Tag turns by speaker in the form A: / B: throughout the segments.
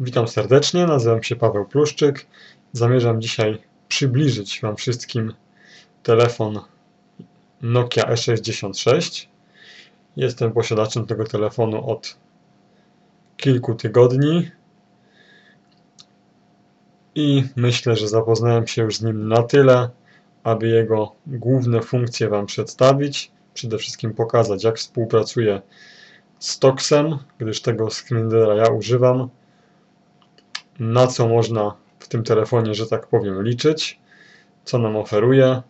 A: Witam serdecznie, nazywam się Paweł Pluszczyk. Zamierzam dzisiaj przybliżyć Wam wszystkim telefon Nokia E66. Jestem posiadaczem tego telefonu od kilku tygodni i myślę, że zapoznałem się już z nim na tyle, aby jego główne funkcje Wam przedstawić. Przede wszystkim pokazać, jak współpracuje z Toxem, gdyż tego screenreadera ja używam na co można w tym telefonie, że tak powiem, liczyć, co nam oferuje,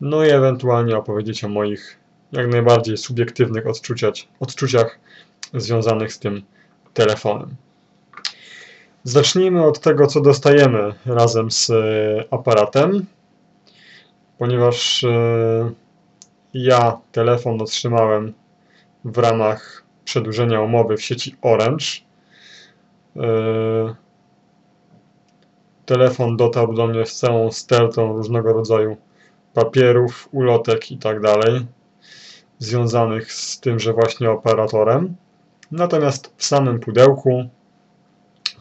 A: no i ewentualnie opowiedzieć o moich jak najbardziej subiektywnych odczuciach, odczuciach związanych z tym telefonem. Zacznijmy od tego, co dostajemy razem z e, aparatem, ponieważ e, ja telefon otrzymałem w ramach przedłużenia umowy w sieci Orange telefon dotarł do mnie z całą stertą różnego rodzaju papierów, ulotek i tak związanych z tymże właśnie operatorem. Natomiast w samym pudełku,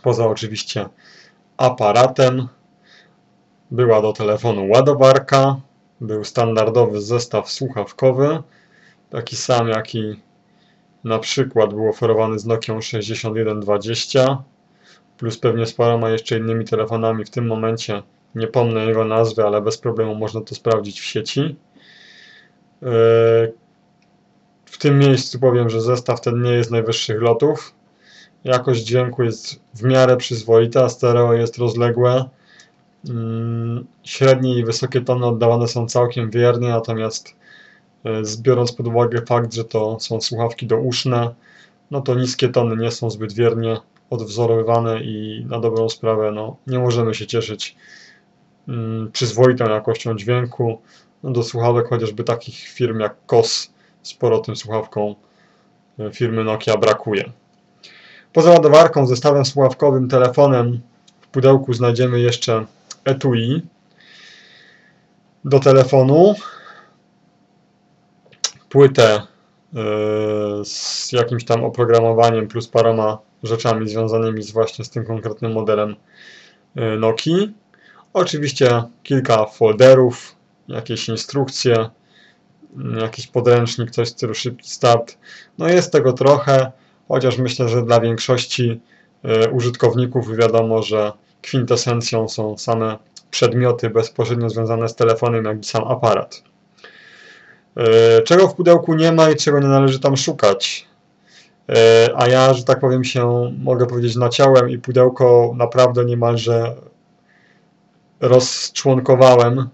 A: poza oczywiście aparatem, była do telefonu ładowarka, był standardowy zestaw słuchawkowy, taki sam jaki na przykład był oferowany z Nokią 6120 plus pewnie z paroma jeszcze innymi telefonami. W tym momencie nie pomnę jego nazwy, ale bez problemu można to sprawdzić w sieci. Yy, w tym miejscu powiem, że zestaw ten nie jest najwyższych lotów. Jakość dźwięku jest w miarę przyzwoita, stereo jest rozległe. Yy, średnie i wysokie tony oddawane są całkiem wiernie, natomiast biorąc pod uwagę fakt, że to są słuchawki douszne, no to niskie tony nie są zbyt wiernie odwzorowywane i na dobrą sprawę no, nie możemy się cieszyć mm, przyzwoitą jakością dźwięku. No, do słuchawek chociażby takich firm jak KOS sporo tym słuchawką e, firmy Nokia brakuje. Poza ładowarką, zestawem słuchawkowym, telefonem w pudełku znajdziemy jeszcze etui do telefonu płytę e, z jakimś tam oprogramowaniem plus paroma rzeczami związanymi z właśnie z tym konkretnym modelem e, Nokii. Oczywiście kilka folderów, jakieś instrukcje, jakiś podręcznik, coś w stylu szybki start. No jest tego trochę, chociaż myślę, że dla większości e, użytkowników wiadomo, że kwintesencją są same przedmioty bezpośrednio związane z telefonem, jak i sam aparat. E, czego w pudełku nie ma i czego nie należy tam szukać. E, a ja, że tak powiem się, mogę powiedzieć, naciąłem i pudełko naprawdę niemalże rozczłonkowałem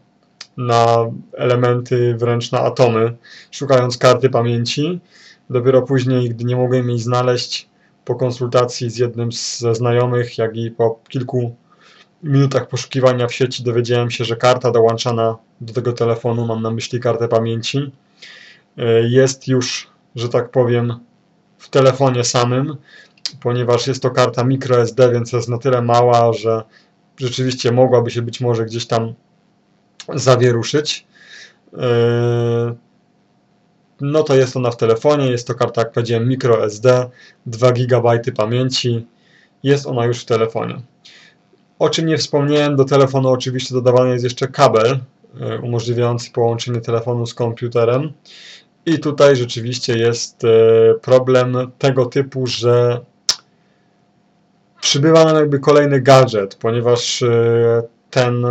A: na elementy, wręcz na atomy, szukając karty pamięci. Dopiero później, gdy nie mogłem jej znaleźć, po konsultacji z jednym ze znajomych, jak i po kilku minutach poszukiwania w sieci dowiedziałem się, że karta dołączana do tego telefonu, mam na myśli kartę pamięci, e, jest już, że tak powiem, w telefonie samym, ponieważ jest to karta microSD, więc jest na tyle mała, że rzeczywiście mogłaby się być może gdzieś tam zawieruszyć. E, no to jest ona w telefonie, jest to karta, jak powiedziałem, microSD, 2 GB pamięci, jest ona już w telefonie. O czym nie wspomniałem, do telefonu oczywiście dodawany jest jeszcze kabel e, umożliwiający połączenie telefonu z komputerem. I tutaj rzeczywiście jest e, problem tego typu, że przybywa nam jakby kolejny gadżet, ponieważ e, ten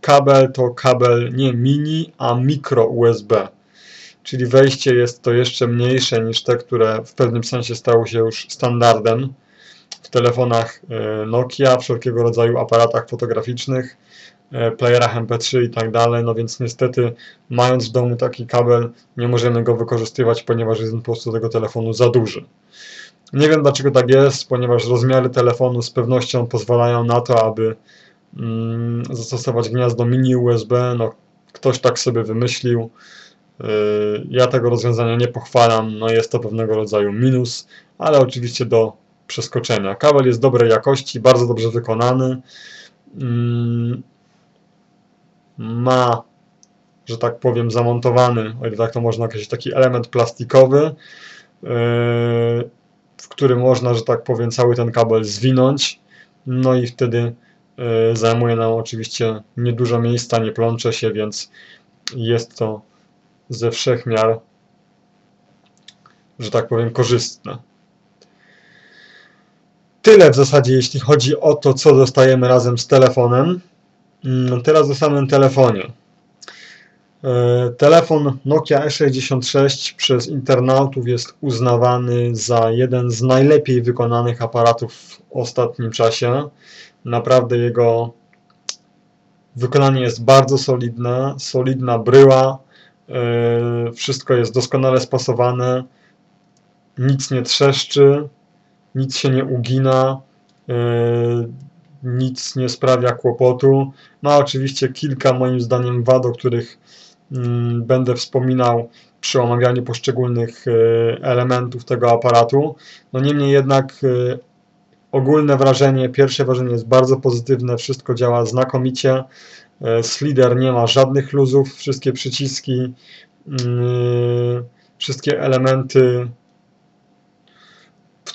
A: kabel to kabel nie mini, a mikro USB. Czyli wejście jest to jeszcze mniejsze niż te, które w pewnym sensie stało się już standardem w telefonach e, Nokia, wszelkiego rodzaju aparatach fotograficznych, e, playerach MP3 i tak dalej, no więc niestety mając w domu taki kabel nie możemy go wykorzystywać, ponieważ jest po prostu tego telefonu za duży. Nie wiem dlaczego tak jest, ponieważ rozmiary telefonu z pewnością pozwalają na to, aby mm, zastosować gniazdo mini USB, no ktoś tak sobie wymyślił, e, ja tego rozwiązania nie pochwalam, no jest to pewnego rodzaju minus, ale oczywiście do przeskoczenia. Kabel jest dobrej jakości, bardzo dobrze wykonany. Mm, ma, że tak powiem, zamontowany, o ile tak to można określić, taki element plastikowy. Yy, w którym można, że tak powiem, cały ten kabel zwinąć. No i wtedy y, zajmuje nam oczywiście niedużo miejsca, nie plącze się, więc jest to ze wszech miar, że tak powiem, korzystne. Tyle w zasadzie, jeśli chodzi o to, co dostajemy razem z telefonem. Mm, Teraz o samym telefonie. E, Telefon Nokia E66 przez internautów jest uznawany za jeden z najlepiej wykonanych aparatów w ostatnim czasie. Naprawdę jego wykonanie jest bardzo solidne, solidna bryła, e, wszystko jest doskonale spasowane, nic nie trzeszczy, nic się nie ugina, e, nic nie sprawia kłopotu. Ma oczywiście kilka moim zdaniem wad, o których mm, będę wspominał przy omawianiu poszczególnych e, elementów tego aparatu. No niemniej jednak e, ogólne wrażenie, pierwsze wrażenie jest bardzo pozytywne, wszystko działa znakomicie. Slider nie ma żadnych luzów, wszystkie przyciski, wszystkie elementy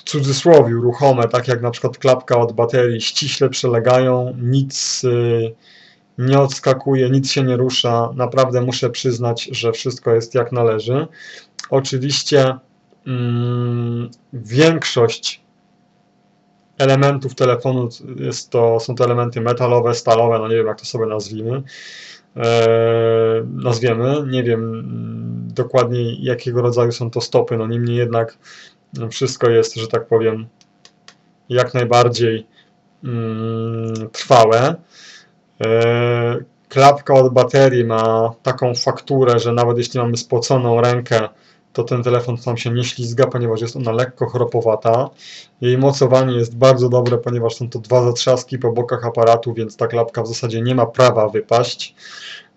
A: w cudzysłowie ruchome, tak jak na przykład klapka od baterii, ściśle przelegają, nic y, nie odskakuje, nic się nie rusza. Naprawdę muszę przyznać, że wszystko jest jak należy. Oczywiście mm, większość elementów telefonu jest to, są to elementy metalowe, stalowe, no nie wiem jak to sobie nazwijmy. E, nazwiemy, nie wiem mm, dokładnie jakiego rodzaju są to stopy, no niemniej jednak wszystko jest, że tak powiem, jak najbardziej mm, trwałe. E, klapka od baterii ma taką fakturę, że nawet jeśli mamy spoconą rękę, to ten telefon sam się nie ślizga, ponieważ jest ona lekko chropowata. Jej mocowanie jest bardzo dobre, ponieważ są to dwa zatrzaski po bokach aparatu, więc ta klapka w zasadzie nie ma prawa wypaść,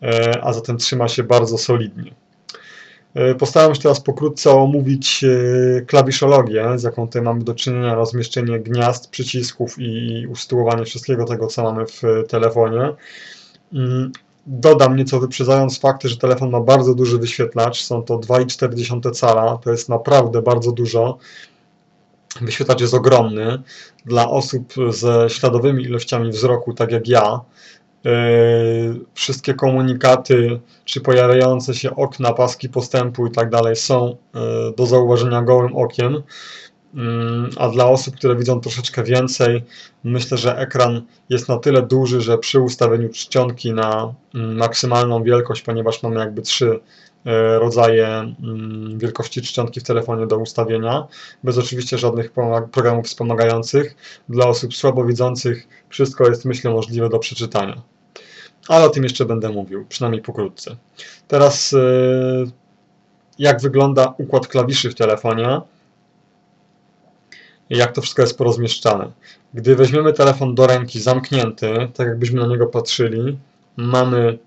A: e, a zatem trzyma się bardzo solidnie. E, Postaram się teraz pokrótce omówić e, klawiszologię, z jaką tutaj mamy do czynienia, rozmieszczenie gniazd, przycisków i usytuowanie wszystkiego tego, co mamy w telefonie. Mm, Dodam nieco wyprzedzając fakty, że telefon ma bardzo duży wyświetlacz, są to 2,4 cala, to jest naprawdę bardzo dużo. Wyświetlacz jest ogromny. Dla osób ze śladowymi ilościami wzroku, tak jak ja, wszystkie komunikaty, czy pojawiające się okna, paski postępu i tak dalej są yy, do zauważenia gołym okiem. Yy, a dla osób, które widzą troszeczkę więcej, myślę, że ekran jest na tyle duży, że przy ustawieniu czcionki na maksymalną wielkość, ponieważ mamy jakby trzy rodzaje wielkości czcionki w telefonie do ustawienia, bez oczywiście żadnych programów wspomagających. Dla osób słabowidzących wszystko jest, myślę, możliwe do przeczytania ale o tym jeszcze będę mówił, przynajmniej pokrótce. Teraz y, jak wygląda układ klawiszy w telefonie jak to wszystko jest porozmieszczane. Gdy weźmiemy telefon do ręki zamknięty, tak jakbyśmy na niego patrzyli, mamy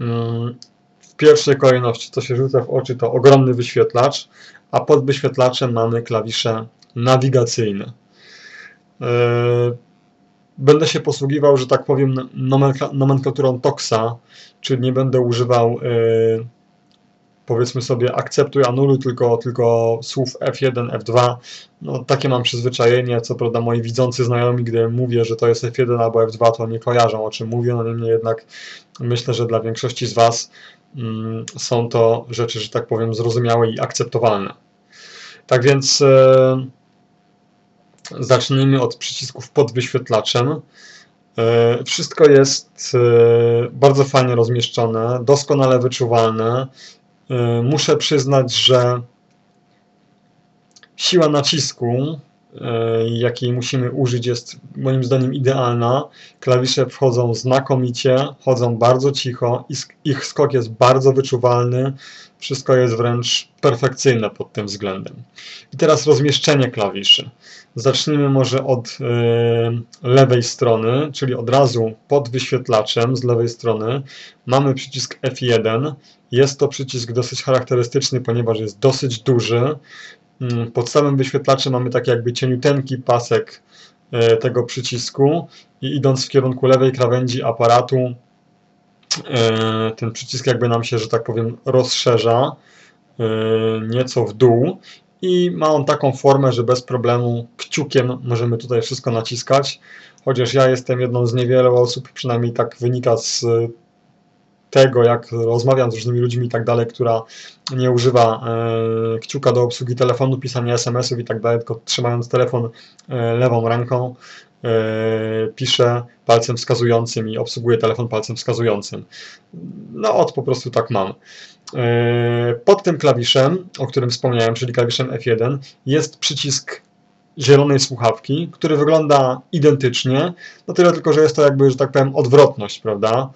A: mm, w pierwszej kolejności, co się rzuca w oczy, to ogromny wyświetlacz, a pod wyświetlaczem mamy klawisze nawigacyjne. Będę się posługiwał, że tak powiem, nomenklaturą TOXA, czyli nie będę używał yy, powiedzmy sobie akceptuj, anuluj, tylko, tylko słów F1, F2. No, takie mam przyzwyczajenie, co prawda moi widzący znajomi, gdy mówię, że to jest F1 albo F2, to nie kojarzą o czym mówię, no niemniej jednak myślę, że dla większości z Was mm, są to rzeczy, że tak powiem, zrozumiałe i akceptowalne. Tak więc yy, Zacznijmy od przycisków pod wyświetlaczem. E, wszystko jest e, bardzo fajnie rozmieszczone, doskonale wyczuwalne. E, muszę przyznać, że siła nacisku, jakiej musimy użyć, jest moim zdaniem idealna. Klawisze wchodzą znakomicie, chodzą bardzo cicho, ich skok jest bardzo wyczuwalny, wszystko jest wręcz perfekcyjne pod tym względem. I teraz rozmieszczenie klawiszy. Zacznijmy może od y, lewej strony, czyli od razu pod wyświetlaczem z lewej strony mamy przycisk F1. Jest to przycisk dosyć charakterystyczny, ponieważ jest dosyć duży. Y, pod samym wyświetlaczem mamy taki jakby cieniuteńki pasek y, tego przycisku i idąc w kierunku lewej krawędzi aparatu ten przycisk jakby nam się, że tak powiem, rozszerza nieco w dół i ma on taką formę, że bez problemu kciukiem możemy tutaj wszystko naciskać. Chociaż ja jestem jedną z niewielu osób, przynajmniej tak wynika z tego, jak rozmawiam z różnymi ludźmi i tak dalej, która nie używa e, kciuka do obsługi telefonu, pisania SMS-ów i tak dalej, tylko trzymając telefon e, lewą ręką, e, piszę palcem wskazującym i obsługuję telefon palcem wskazującym. No od po prostu tak mam. E, pod tym klawiszem, o którym wspomniałem, czyli klawiszem F1, jest przycisk zielonej słuchawki, który wygląda identycznie, no tyle tylko, że jest to jakby, że tak powiem, odwrotność, prawda?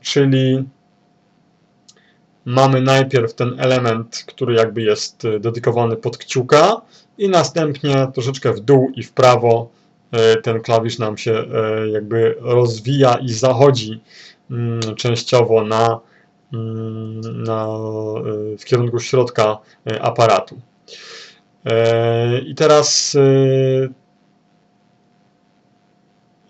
A: Czyli mamy najpierw ten element, który jakby jest e, dedykowany pod kciuka i następnie troszeczkę w dół i w prawo e, ten klawisz nam się e, jakby rozwija i zachodzi mm, częściowo na, na, w kierunku środka aparatu. I teraz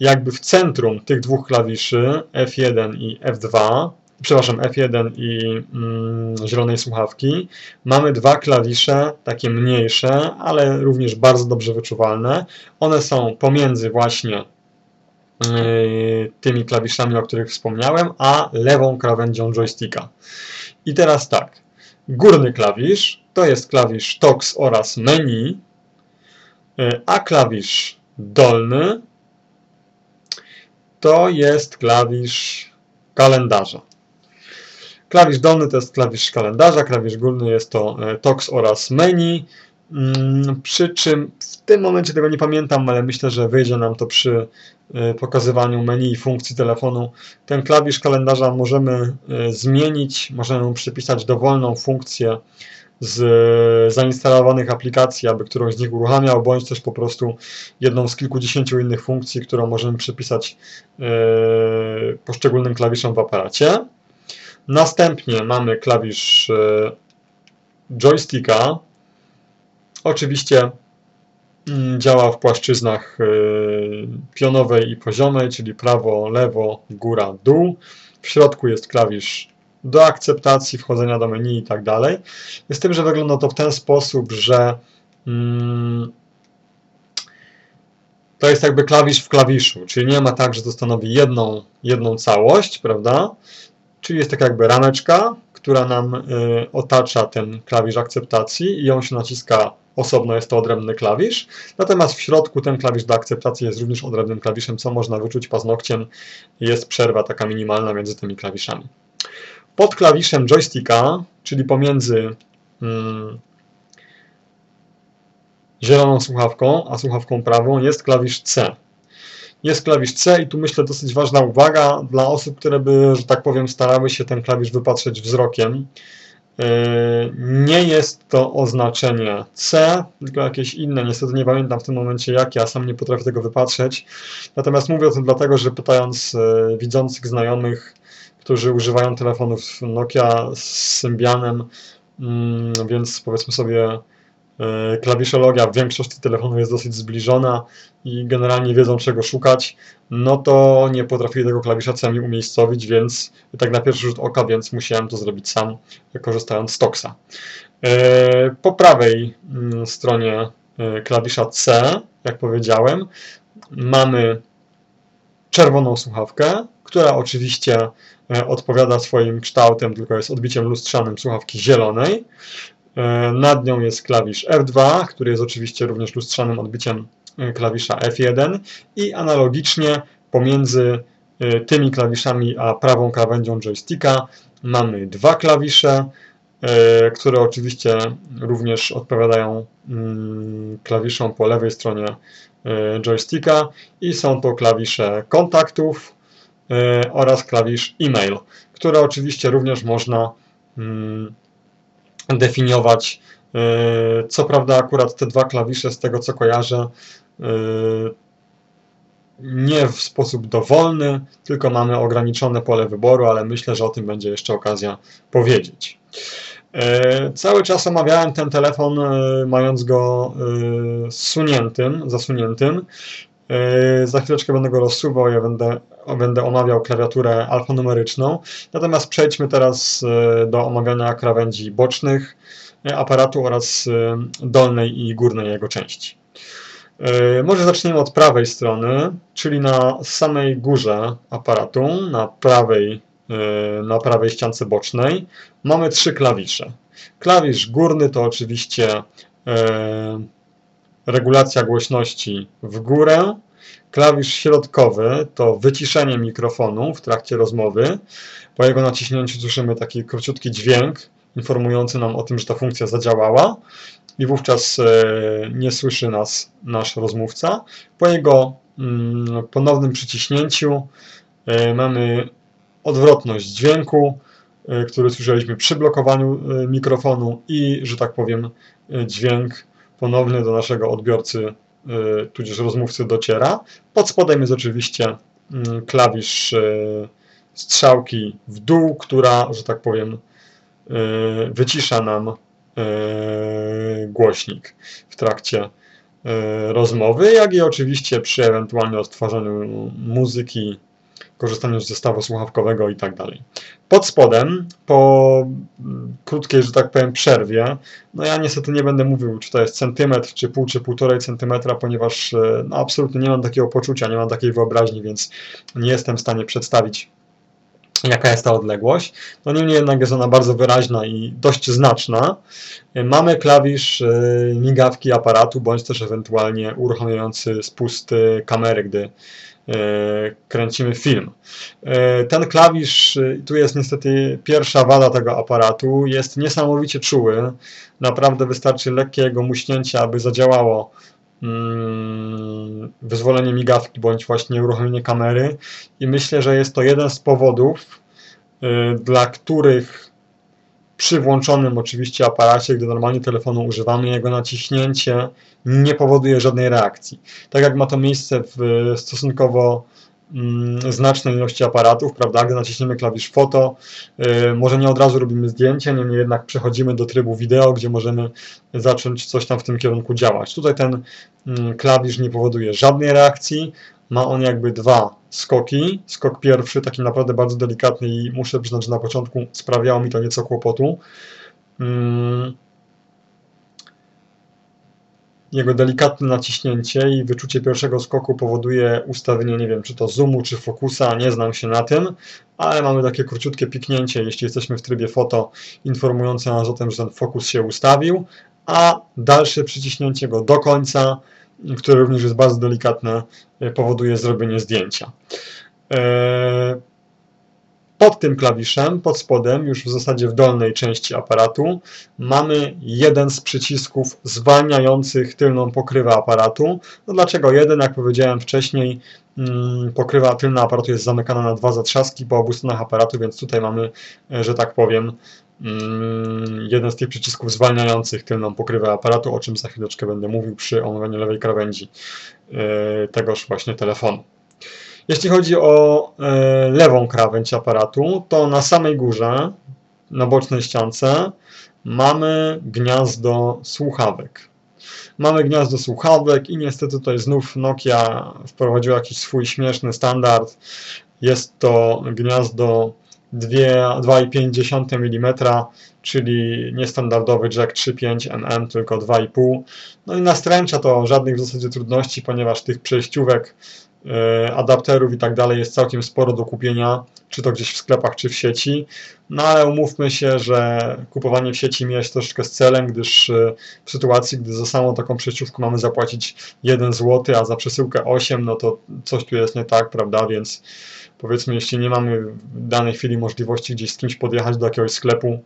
A: jakby w centrum tych dwóch klawiszy F1 i F2, przepraszam, F1 i mm, zielonej słuchawki, mamy dwa klawisze, takie mniejsze, ale również bardzo dobrze wyczuwalne. One są pomiędzy właśnie tymi klawiszami, o których wspomniałem, a lewą krawędzią joysticka. I teraz tak, górny klawisz to jest klawisz TOX oraz menu, yy, a klawisz dolny to jest klawisz kalendarza. Klawisz dolny to jest klawisz kalendarza, klawisz górny jest to e, TOX oraz menu. Mm, przy czym tym momencie tego nie pamiętam, ale myślę, że wyjdzie nam to przy e, pokazywaniu menu i funkcji telefonu. Ten klawisz kalendarza możemy e, zmienić, możemy przypisać dowolną funkcję z zainstalowanych aplikacji, aby którąś z nich uruchamiał, bądź też po prostu jedną z kilkudziesięciu innych funkcji, którą możemy przypisać poszczególnym klawiszom w aparacie. Następnie mamy klawisz joysticka. Oczywiście działa w płaszczyznach pionowej i poziomej, czyli prawo, lewo, góra, dół. W środku jest klawisz do akceptacji wchodzenia do menu i tak dalej. Z tym, że wygląda to w ten sposób, że mm, to jest jakby klawisz w klawiszu, czyli nie ma tak, że to stanowi jedną, jedną całość, prawda? Czyli jest taka jakby rameczka, która nam y, otacza ten klawisz akceptacji i ją się naciska osobno, jest to odrębny klawisz. Natomiast w środku ten klawisz do akceptacji jest również odrębnym klawiszem, co można wyczuć paznokciem. Jest przerwa taka minimalna między tymi klawiszami. Pod klawiszem joysticka, czyli pomiędzy hmm, zieloną słuchawką, a słuchawką prawą, jest klawisz C. Jest klawisz C i tu myślę dosyć ważna uwaga dla osób, które by, że tak powiem, starały się ten klawisz wypatrzeć wzrokiem. Yy, nie jest to oznaczenie C, tylko jakieś inne. Niestety nie pamiętam w tym momencie jakie, a sam nie potrafię tego wypatrzeć. Natomiast mówię o tym dlatego, że pytając yy, widzących znajomych, którzy używają telefonów Nokia z Symbianem, mm, więc powiedzmy sobie klawiszologia w większości telefonów jest dosyć zbliżona i generalnie wiedzą czego szukać, no to nie potrafili tego klawisza sami umiejscowić, więc tak na pierwszy rzut oka, więc musiałem to zrobić sam, korzystając z Toxa. E, po prawej mm, stronie e, klawisza C, jak powiedziałem, mamy czerwoną słuchawkę, która oczywiście E, odpowiada swoim kształtem, tylko jest odbiciem lustrzanym słuchawki zielonej. E, nad nią jest klawisz F2, który jest oczywiście również lustrzanym odbiciem e, klawisza F1 i analogicznie pomiędzy tymi klawiszami a prawą krawędzią joysticka mamy dwa klawisze, które oczywiście również odpowiadają mm, klawiszom po lewej stronie joysticka i są to klawisze kontaktów, E, oraz klawisz e-mail, które oczywiście również można mm, definiować. E, co prawda akurat te dwa klawisze z tego co kojarzę e, nie w sposób dowolny, tylko mamy ograniczone pole wyboru, ale myślę, że o tym będzie jeszcze okazja powiedzieć. Cały czas omawiałem ten telefon, mając go zsuniętym, zasuniętym. Za chwileczkę będę go rozsuwał, ja będę będę omawiał klawiaturę alfanumeryczną. Natomiast przejdźmy teraz e, do omawiania krawędzi bocznych. aparatu oraz dolnej i górnej jego części. Może zaczniemy od prawej strony, czyli na samej górze aparatu, na prawej, na prawej ściance bocznej, mamy trzy klawisze. Klawisz górny to oczywiście regulacja głośności w górę, Klawisz środkowy to wyciszenie mikrofonu w trakcie rozmowy. Po jego naciśnięciu słyszymy taki króciutki dźwięk informujący nam o tym, że ta funkcja zadziałała i wówczas e, nie słyszy nas nasz rozmówca. Po jego mm, ponownym przyciśnięciu e, mamy odwrotność dźwięku, e, który słyszeliśmy przy blokowaniu mikrofonu i, że tak powiem, dźwięk ponowny do naszego odbiorcy tudzież rozmówcy dociera. Pod spodem jest oczywiście mm, klawisz y, strzałki w dół, która, że tak powiem, y, wycisza nam głośnik w trakcie rozmowy, jak i oczywiście przy ewentualnie odtwarzaniu muzyki korzystaniu z zestawu słuchawkowego i tak dalej. Pod spodem, po krótkiej, że tak powiem, przerwie, no ja niestety nie będę mówił, czy to jest centymetr, czy pół, czy półtorej centymetra, ponieważ e, no, absolutnie nie mam takiego poczucia, nie mam takiej wyobraźni, więc nie jestem w stanie przedstawić jaka jest ta odległość. No niemniej jednak jest ona bardzo wyraźna i dość znaczna. Mamy klawisz e, migawki aparatu, bądź też ewentualnie uruchamiający spust kamery, gdy E, kręcimy film. E, ten klawisz, e, tu jest niestety pierwsza wada tego aparatu, jest niesamowicie czuły. Naprawdę wystarczy lekkie jego muśnięcie, aby zadziałało mm, wyzwolenie migawki bądź właśnie uruchomienie kamery i myślę, że jest to jeden z powodów, dla których przy włączonym oczywiście aparacie, gdy normalnie telefonu używamy, jego naciśnięcie nie powoduje żadnej reakcji. Tak jak ma to miejsce w stosunkowo mm, znacznej ilości aparatów, prawda, gdy naciśniemy klawisz foto, yy, może nie od razu robimy zdjęcie, niemniej jednak przechodzimy do trybu wideo, gdzie możemy zacząć coś tam w tym kierunku działać. Tutaj ten yy, klawisz nie powoduje żadnej reakcji, ma on jakby dwa skoki. Skok pierwszy, taki naprawdę bardzo delikatny i muszę przyznać, że na początku sprawiało mi to nieco kłopotu. Mm. Jego delikatne naciśnięcie i wyczucie pierwszego skoku powoduje ustawienie, nie wiem, czy to zoomu, czy fokusa, nie znam się na tym, ale mamy takie króciutkie piknięcie, jeśli jesteśmy w trybie foto, informujące nas o tym, że ten fokus się ustawił, a dalsze przyciśnięcie go do końca które również jest bardzo delikatne, e, powoduje zrobienie zdjęcia. E, pod tym klawiszem, pod spodem, już w zasadzie w dolnej części aparatu, mamy jeden z przycisków zwalniających tylną pokrywę aparatu. No dlaczego jeden? Jak powiedziałem wcześniej, mm, pokrywa tylna aparatu jest zamykana na dwa zatrzaski po obu stronach aparatu, więc tutaj mamy, e, że tak powiem, jeden z tych przycisków zwalniających tylną pokrywę aparatu, o czym za chwileczkę będę mówił przy omawianiu lewej krawędzi e, tegoż właśnie telefonu. Jeśli chodzi o e, lewą krawędź aparatu, to na samej górze, na bocznej ściance, mamy gniazdo słuchawek. Mamy gniazdo słuchawek i niestety tutaj znów Nokia wprowadziła jakiś swój śmieszny standard. Jest to gniazdo 2,5 mm, czyli niestandardowy jack 3.5 mm, tylko 2,5. No i nastręcza to żadnych w zasadzie trudności, ponieważ tych przejściówek, yy, adapterów i tak dalej jest całkiem sporo do kupienia, czy to gdzieś w sklepach, czy w sieci. No ale umówmy się, że kupowanie w sieci mija się troszeczkę z celem, gdyż yy, w sytuacji, gdy za samą taką przejściówkę mamy zapłacić 1 zł, a za przesyłkę 8, no to coś tu jest nie tak, prawda, więc powiedzmy, jeśli nie mamy w danej chwili możliwości gdzieś z kimś podjechać do jakiegoś sklepu,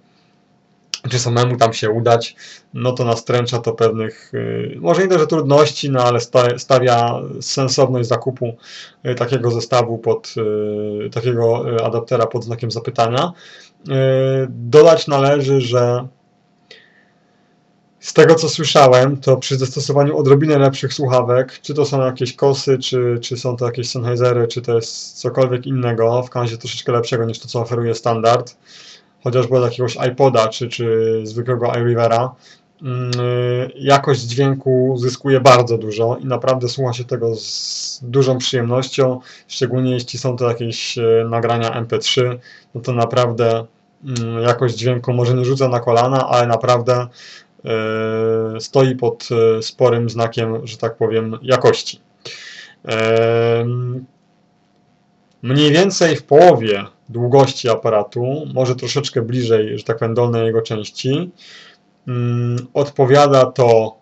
A: czy samemu tam się udać, no to nastręcza to pewnych, yy, może nie też trudności, no ale stawia sensowność zakupu yy, takiego zestawu pod, yy, takiego adaptera pod znakiem zapytania. Dodać należy, że z tego co słyszałem, to przy zastosowaniu odrobinę lepszych słuchawek, czy to są jakieś kosy, czy, czy są to jakieś Sennheisery, czy to jest cokolwiek innego, w razie troszeczkę lepszego niż to, co oferuje standard, chociażby od jakiegoś iPoda, czy, czy zwykłego iRivera, mm, jakość dźwięku zyskuje bardzo dużo i naprawdę słucha się tego z dużą przyjemnością, szczególnie jeśli są to jakieś e, nagrania MP3, no to naprawdę mm, jakość dźwięku może nie rzuca na kolana, ale naprawdę stoi pod e, sporym znakiem, że tak powiem, jakości. E, mniej więcej w połowie długości aparatu, może troszeczkę bliżej, że tak powiem, dolnej jego części, mm, odpowiada to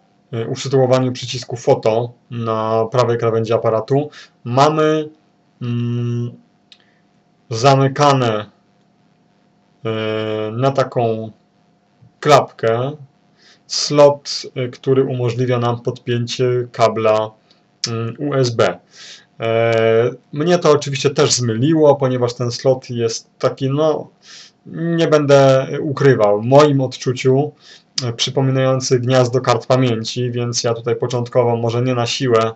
A: usytuowaniu przycisku foto na prawej krawędzi aparatu. Mamy mm, zamykane na taką klapkę slot, który umożliwia nam podpięcie kabla USB. E, mnie to oczywiście też zmyliło, ponieważ ten slot jest taki, no, nie będę ukrywał, w moim odczuciu e, przypominający gniazdo kart pamięci, więc ja tutaj początkowo może nie na siłę,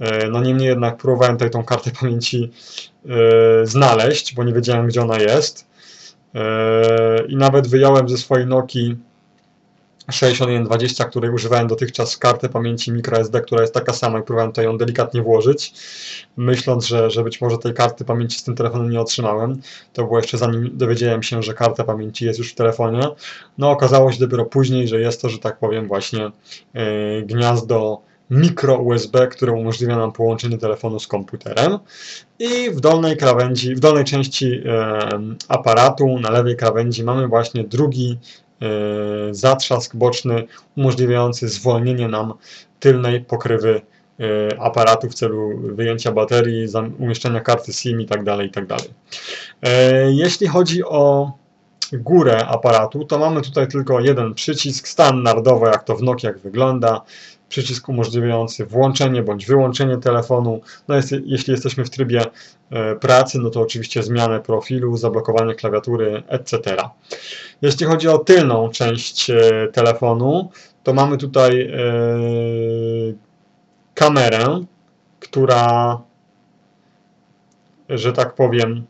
A: e, no niemniej jednak próbowałem tutaj tą kartę pamięci znaleźć, bo nie wiedziałem gdzie ona jest i nawet wyjąłem ze swojej Nokii 6120, której używałem dotychczas kartę pamięci microSD, która jest taka sama i próbowałem ją delikatnie włożyć, myśląc, że, że być może tej karty pamięci z tym telefonem nie otrzymałem. To było jeszcze zanim dowiedziałem się, że karta pamięci jest już w telefonie. No okazało się dopiero później, że jest to, że tak powiem, właśnie yy, gniazdo mikro USB, które umożliwia nam połączenie telefonu z komputerem. I w dolnej krawędzi, w dolnej części yy, aparatu, na lewej krawędzi mamy właśnie drugi E, zatrzask boczny umożliwiający zwolnienie nam tylnej pokrywy e, aparatu w celu wyjęcia baterii, umieszczenia karty SIM itd. Tak itd. Tak e, jeśli chodzi o górę aparatu, to mamy tutaj tylko jeden przycisk, standardowo jak to w Nokiach wygląda, przycisk umożliwiający włączenie bądź wyłączenie telefonu. No jest, jeśli jesteśmy w trybie e, pracy, no to oczywiście zmianę profilu, zablokowanie klawiatury, etc. Jeśli chodzi o tylną część e, telefonu, to mamy tutaj e, kamerę, która, że tak powiem,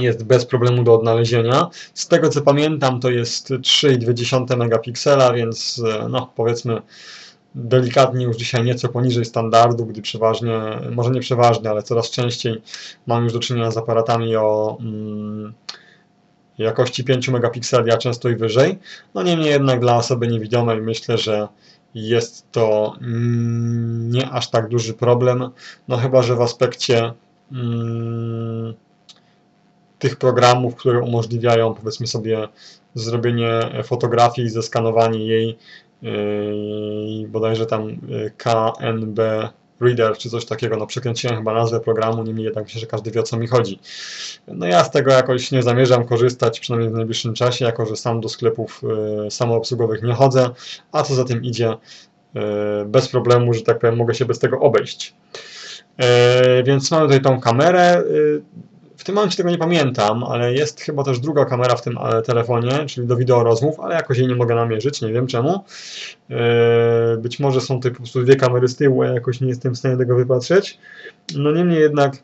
A: jest bez problemu do odnalezienia. Z tego co pamiętam, to jest 3,2 megapiksela, więc no powiedzmy delikatnie już dzisiaj nieco poniżej standardu, gdy przeważnie, może nie przeważnie, ale coraz częściej mam już do czynienia z aparatami o mm, jakości 5 megapikseli, a często i wyżej. No niemniej jednak dla osoby niewidomej myślę, że jest to mm, nie aż tak duży problem, no chyba, że w aspekcie mm, tych programów, które umożliwiają powiedzmy sobie zrobienie fotografii i zeskanowanie jej Yy, bodajże tam yy, KNB Reader czy coś takiego, no przekręciłem chyba nazwę programu, niemniej jednak myślę, że każdy wie o co mi chodzi. No ja z tego jakoś nie zamierzam korzystać, przynajmniej w najbliższym czasie, jako że sam do sklepów y, samoobsługowych nie chodzę, a co za tym idzie, bez problemu, że tak powiem, mogę się bez tego obejść. Więc mamy tutaj tą kamerę, tym momencie tego nie pamiętam, ale jest chyba też druga kamera w tym e, telefonie, czyli do wideo rozmów, ale jakoś jej nie mogę namierzyć, nie wiem czemu. E, być może są tutaj po prostu dwie kamery z tyłu, a jakoś nie jestem w stanie tego wypatrzeć. No niemniej jednak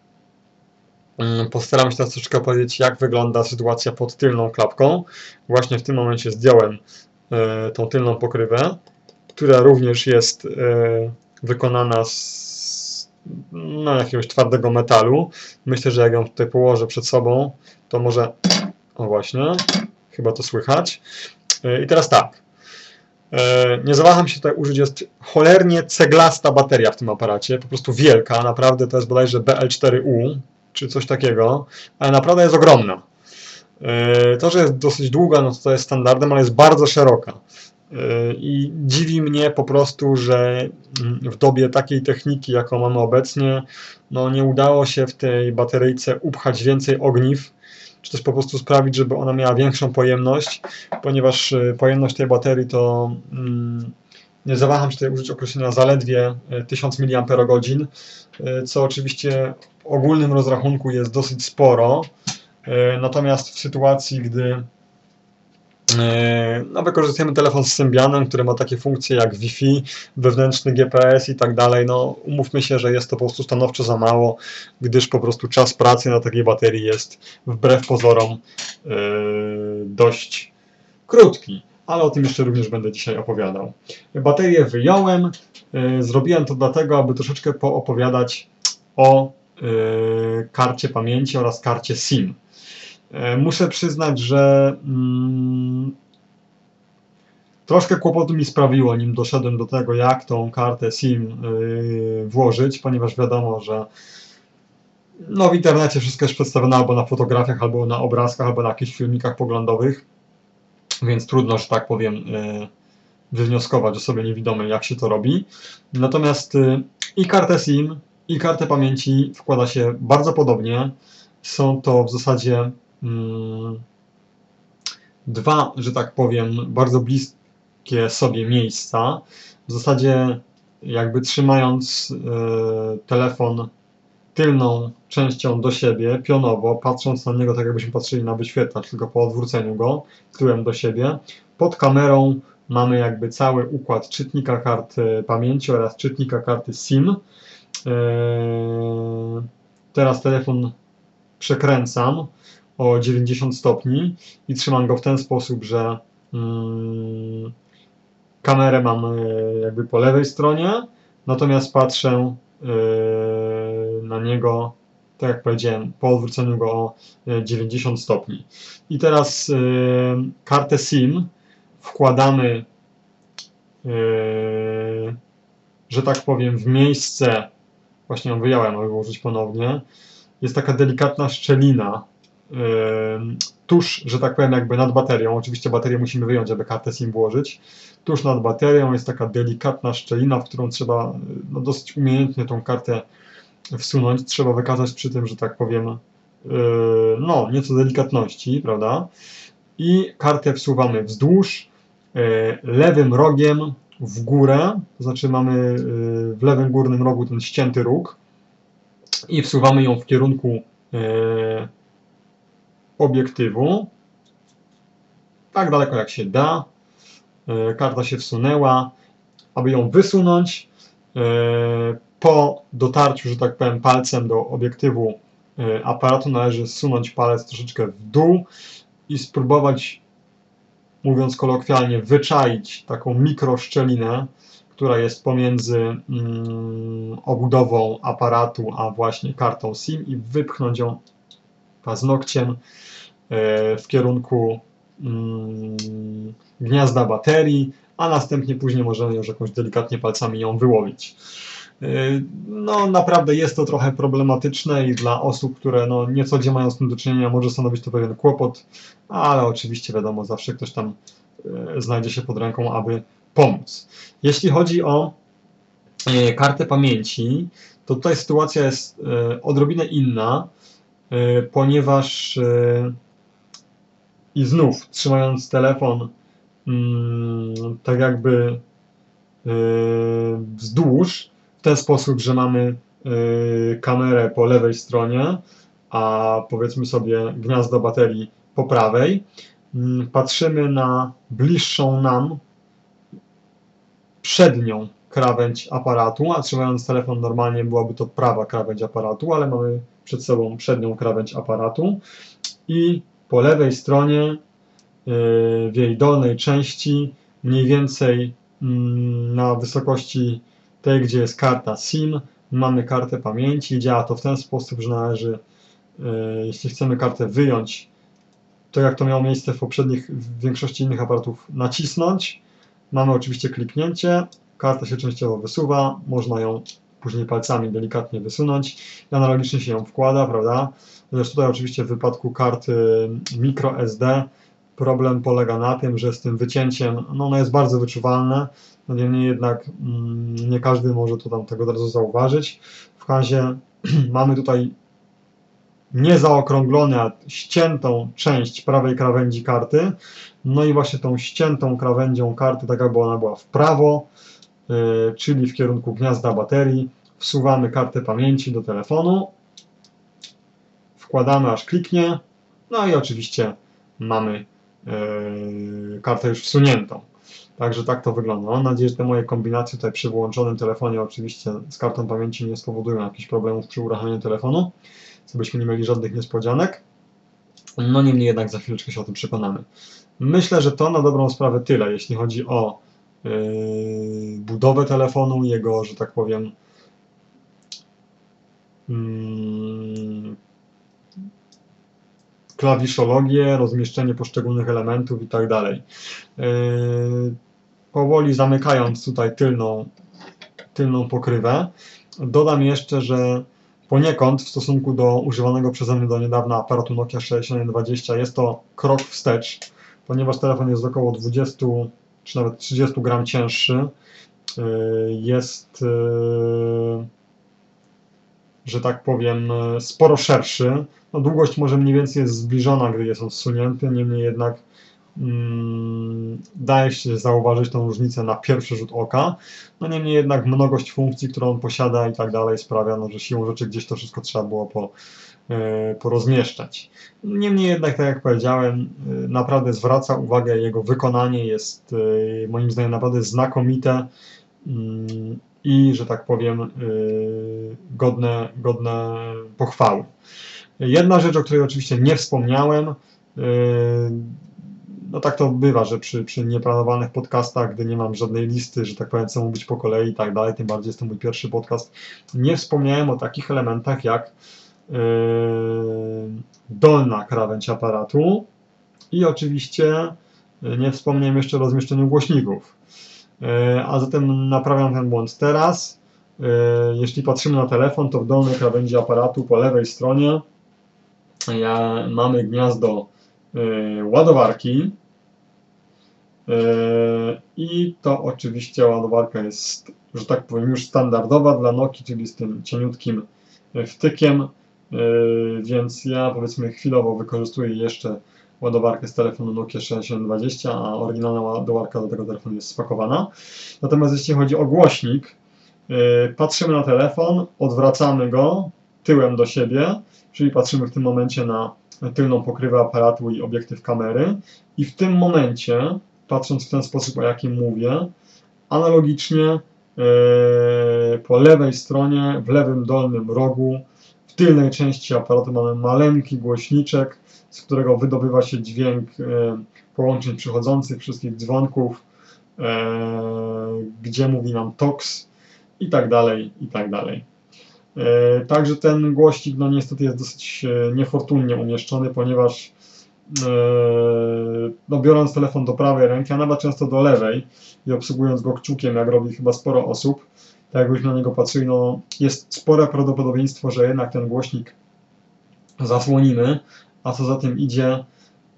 A: mm, postaram się teraz troszeczkę powiedzieć, jak wygląda sytuacja pod tylną klapką. Właśnie w tym momencie zdjąłem e, tą tylną pokrywę, która również jest wykonana z no, jakiegoś twardego metalu. Myślę, że jak ją tutaj położę przed sobą, to może... O właśnie, chyba to słychać. E, I teraz tak. E, nie zawaham się tutaj użyć, jest cholernie ceglasta bateria w tym aparacie, po prostu wielka, naprawdę to jest bodajże BL4U, czy coś takiego, ale naprawdę jest ogromna. E, to, że jest dosyć długa, no to jest standardem, ale jest bardzo szeroka. I dziwi mnie po prostu, że w dobie takiej techniki, jaką mamy obecnie, no nie udało się w tej bateryjce upchać więcej ogniw, czy też po prostu sprawić, żeby ona miała większą pojemność, ponieważ y, pojemność tej baterii to mm, nie zawaham się tutaj użyć określenia zaledwie 1000 y, mAh, y, co oczywiście w ogólnym rozrachunku jest dosyć sporo. Natomiast w sytuacji, gdy no, wykorzystujemy telefon z Symbianem, który ma takie funkcje jak Wi-Fi, wewnętrzny GPS i tak dalej. No, umówmy się, że jest to po prostu stanowczo za mało, gdyż po prostu czas pracy na takiej baterii jest wbrew pozorom yy, dość krótki. Ale o tym jeszcze również będę dzisiaj opowiadał. Baterię wyjąłem. Yy, zrobiłem to dlatego, aby troszeczkę poopowiadać o yy, karcie pamięci oraz karcie SIM. E, muszę przyznać, że mm, troszkę kłopotu mi sprawiło, nim doszedłem do tego, jak tą kartę SIM yy, włożyć, ponieważ wiadomo, że no w internecie wszystko jest przedstawione albo na fotografiach, albo na obrazkach, albo na jakichś filmikach poglądowych, więc trudno, że tak powiem, yy, wywnioskować osobie niewidomej, jak się to robi. Natomiast yy, i kartę SIM, i kartę pamięci wkłada się bardzo podobnie. Są to w zasadzie dwa, że tak powiem, bardzo bliskie sobie miejsca. W zasadzie jakby trzymając e, telefon tylną częścią do siebie, pionowo, patrząc na niego tak jakbyśmy patrzyli na wyświetlacz, tylko po odwróceniu go tyłem do siebie. Pod kamerą mamy jakby cały układ czytnika kart e, pamięci oraz czytnika karty SIM. E, teraz telefon przekręcam o 90 stopni i trzymam go w ten sposób, że mm, kamerę mam e, jakby po lewej stronie, natomiast patrzę na niego, tak jak powiedziałem, po odwróceniu go o 90 stopni. I teraz kartę SIM wkładamy, że tak powiem, w miejsce, właśnie ją wyjąłem, aby włożyć ponownie, jest taka delikatna szczelina tuż, że tak powiem, jakby nad baterią. Oczywiście baterię musimy wyjąć, aby kartę SIM włożyć. Tuż nad baterią jest taka delikatna szczelina, w którą trzeba no, dosyć umiejętnie tą kartę wsunąć. Trzeba wykazać przy tym, że tak powiem, yy, no, nieco delikatności, prawda? I kartę wsuwamy wzdłuż, E, lewym rogiem w górę, to znaczy mamy e, w lewym górnym rogu ten ścięty róg i wsuwamy ją w kierunku obiektywu, tak daleko jak się da. Karta się wsunęła. Aby ją wysunąć, po dotarciu, że tak powiem, palcem do obiektywu aparatu należy zsunąć palec troszeczkę w dół i spróbować mówiąc kolokwialnie, wyczaić taką mikroszczelinę, która jest pomiędzy mm, obudową aparatu a właśnie kartą SIM i wypchnąć ją paznokciem e, w kierunku mm, gniazda baterii, a następnie później możemy już jakąś delikatnie palcami ją wyłowić. Y, no naprawdę jest to trochę problematyczne i dla osób, które no, nieco gdzie mają z tym do czynienia, może stanowić to pewien kłopot, ale oczywiście wiadomo, zawsze ktoś tam y, znajdzie się pod ręką, aby pomóc. Jeśli chodzi o kartę pamięci, to tutaj sytuacja jest odrobinę inna, ponieważ i znów trzymając telefon mm, tak jakby wzdłuż, w ten sposób, że mamy y, kamerę po lewej stronie, a powiedzmy sobie gniazdo baterii po prawej. Mm, patrzymy na bliższą nam przednią krawędź aparatu, a trzymając telefon normalnie byłaby to prawa krawędź aparatu, ale mamy przed sobą przednią krawędź aparatu i po lewej stronie y, w jej dolnej części mniej więcej mm, na wysokości Tutaj, gdzie jest karta SIM, mamy kartę pamięci. Działa to w ten sposób, że należy, e, jeśli chcemy kartę wyjąć, to jak to miało miejsce w poprzednich, w większości innych aparatów, nacisnąć. Mamy oczywiście kliknięcie, karta się częściowo wysuwa, można ją później palcami delikatnie wysunąć i analogicznie się ją wkłada, prawda? Zresztą tutaj oczywiście w wypadku karty microSD problem polega na tym, że z tym wycięciem, no ono jest bardzo wyczuwalne, no niemniej jednak mm, nie każdy może to tam tego od razu zauważyć. W razie mamy tutaj niezaokrąglone, a ściętą część prawej krawędzi karty. No i właśnie tą ściętą krawędzią karty, tak jakby ona była w prawo, yy, czyli w kierunku gniazda baterii, wsuwamy kartę pamięci do telefonu, wkładamy aż kliknie, no i oczywiście mamy yy, kartę już wsuniętą. Także tak to wygląda. Mam nadzieję, że te moje kombinacje tutaj przy wyłączonym telefonie oczywiście z kartą pamięci nie spowodują jakichś problemów przy uruchamianiu telefonu, co byśmy nie mieli żadnych niespodzianek. No niemniej jednak za chwileczkę się o tym przekonamy. Myślę, że to na dobrą sprawę tyle, jeśli chodzi o yy, budowę telefonu, jego, że tak powiem, yy, klawiszologię, rozmieszczenie poszczególnych elementów i tak dalej. Powoli zamykając tutaj tylną, tylną pokrywę, dodam jeszcze, że poniekąd w stosunku do używanego przeze mnie do niedawna aparatu Nokia 6120 jest to krok wstecz, ponieważ telefon jest około 20 czy nawet 30 gram cięższy. Jest że tak powiem, e, sporo szerszy. No, długość może mniej więcej jest zbliżona, gdy jest on zsunięty, niemniej jednak mm, daje się zauważyć tą różnicę na pierwszy rzut oka. No niemniej jednak mnogość funkcji, którą on posiada i tak dalej sprawia, no, że siłą rzeczy gdzieś to wszystko trzeba było po, e, porozmieszczać. Niemniej jednak, tak jak powiedziałem, e, naprawdę zwraca uwagę jego wykonanie, jest moim zdaniem naprawdę znakomite. I, że tak powiem, y, godne, godne pochwały. Jedna rzecz, o której oczywiście nie wspomniałem, y, no tak to bywa, że przy, przy nieplanowanych podcastach, gdy nie mam żadnej listy, że tak powiem, co mówić po kolei i tak dalej, tym bardziej jest to mój pierwszy podcast, nie wspomniałem o takich elementach jak yy, dolna krawędź aparatu i oczywiście nie wspomniałem jeszcze o rozmieszczeniu głośników. E, a zatem naprawiam ten błąd teraz. E, jeśli patrzymy na telefon, to w dolnej krawędzi aparatu po lewej stronie ja, mamy gniazdo e, ładowarki i to oczywiście ładowarka jest, że tak powiem, już standardowa dla Nokia, czyli z tym cieniutkim wtykiem, więc ja powiedzmy chwilowo wykorzystuję jeszcze ładowarkę z telefonu Nokia 6720, a oryginalna ładowarka do tego telefonu jest spakowana. Natomiast jeśli chodzi o głośnik, yy, patrzymy na telefon, odwracamy go tyłem do siebie, czyli patrzymy w tym momencie na tylną pokrywę aparatu i obiektyw kamery i w tym momencie, patrząc w ten sposób, o jakim mówię, analogicznie yy, po lewej stronie, w lewym dolnym rogu, w tylnej części aparatu mamy maleńki głośniczek, z którego wydobywa się dźwięk e, połączeń przychodzących, wszystkich dzwonków, e, gdzie mówi nam TOX i tak dalej, i tak dalej. E, także ten głośnik no niestety jest dosyć niefortunnie umieszczony, ponieważ no, biorąc telefon do prawej ręki, a nawet często do lewej i obsługując go kciukiem, jak robi chyba sporo osób, tak jakbyśmy na niego patrzyli, no jest spore prawdopodobieństwo, że jednak ten głośnik zasłonimy, a co za tym idzie,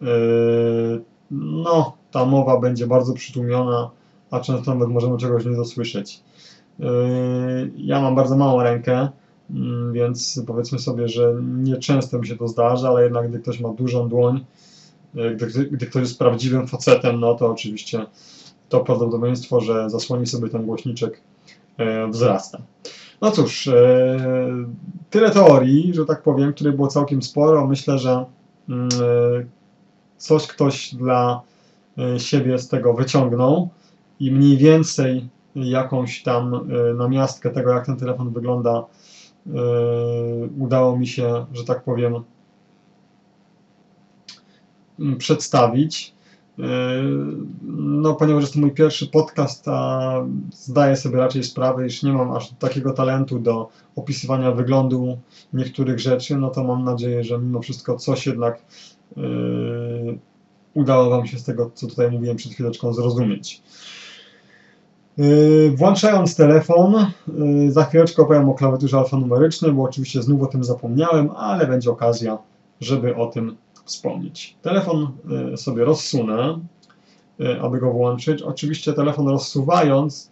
A: yy, no, ta mowa będzie bardzo przytłumiona, a często nawet możemy czegoś nie dosłyszeć. Yy, ja mam bardzo małą rękę, mm, więc powiedzmy sobie, że nieczęsto mi się to zdarza, ale jednak gdy ktoś ma dużą dłoń, yy, gdy, gdy ktoś jest prawdziwym facetem, no to oczywiście to prawdopodobieństwo, że zasłoni sobie ten głośniczek wzrasta. No cóż, tyle teorii, że tak powiem, której było całkiem sporo. Myślę, że mm, coś ktoś dla e, siebie z tego wyciągnął i mniej więcej jakąś tam e, namiastkę tego, jak ten telefon wygląda, e, udało mi się, że tak powiem, mm, przedstawić. No, ponieważ jest to mój pierwszy podcast, a zdaję sobie raczej sprawę, iż nie mam aż takiego talentu do opisywania wyglądu niektórych rzeczy, no to mam nadzieję, że mimo wszystko coś jednak yy, udało Wam się z tego, co tutaj mówiłem przed chwileczką, zrozumieć. Yy, włączając telefon, yy, za chwileczkę opowiem o klawiaturze alfanumerycznej, bo oczywiście znów o tym zapomniałem, ale będzie okazja, żeby o tym wspomnieć. Telefon y, sobie rozsunę, y, aby go włączyć. Oczywiście telefon rozsuwając,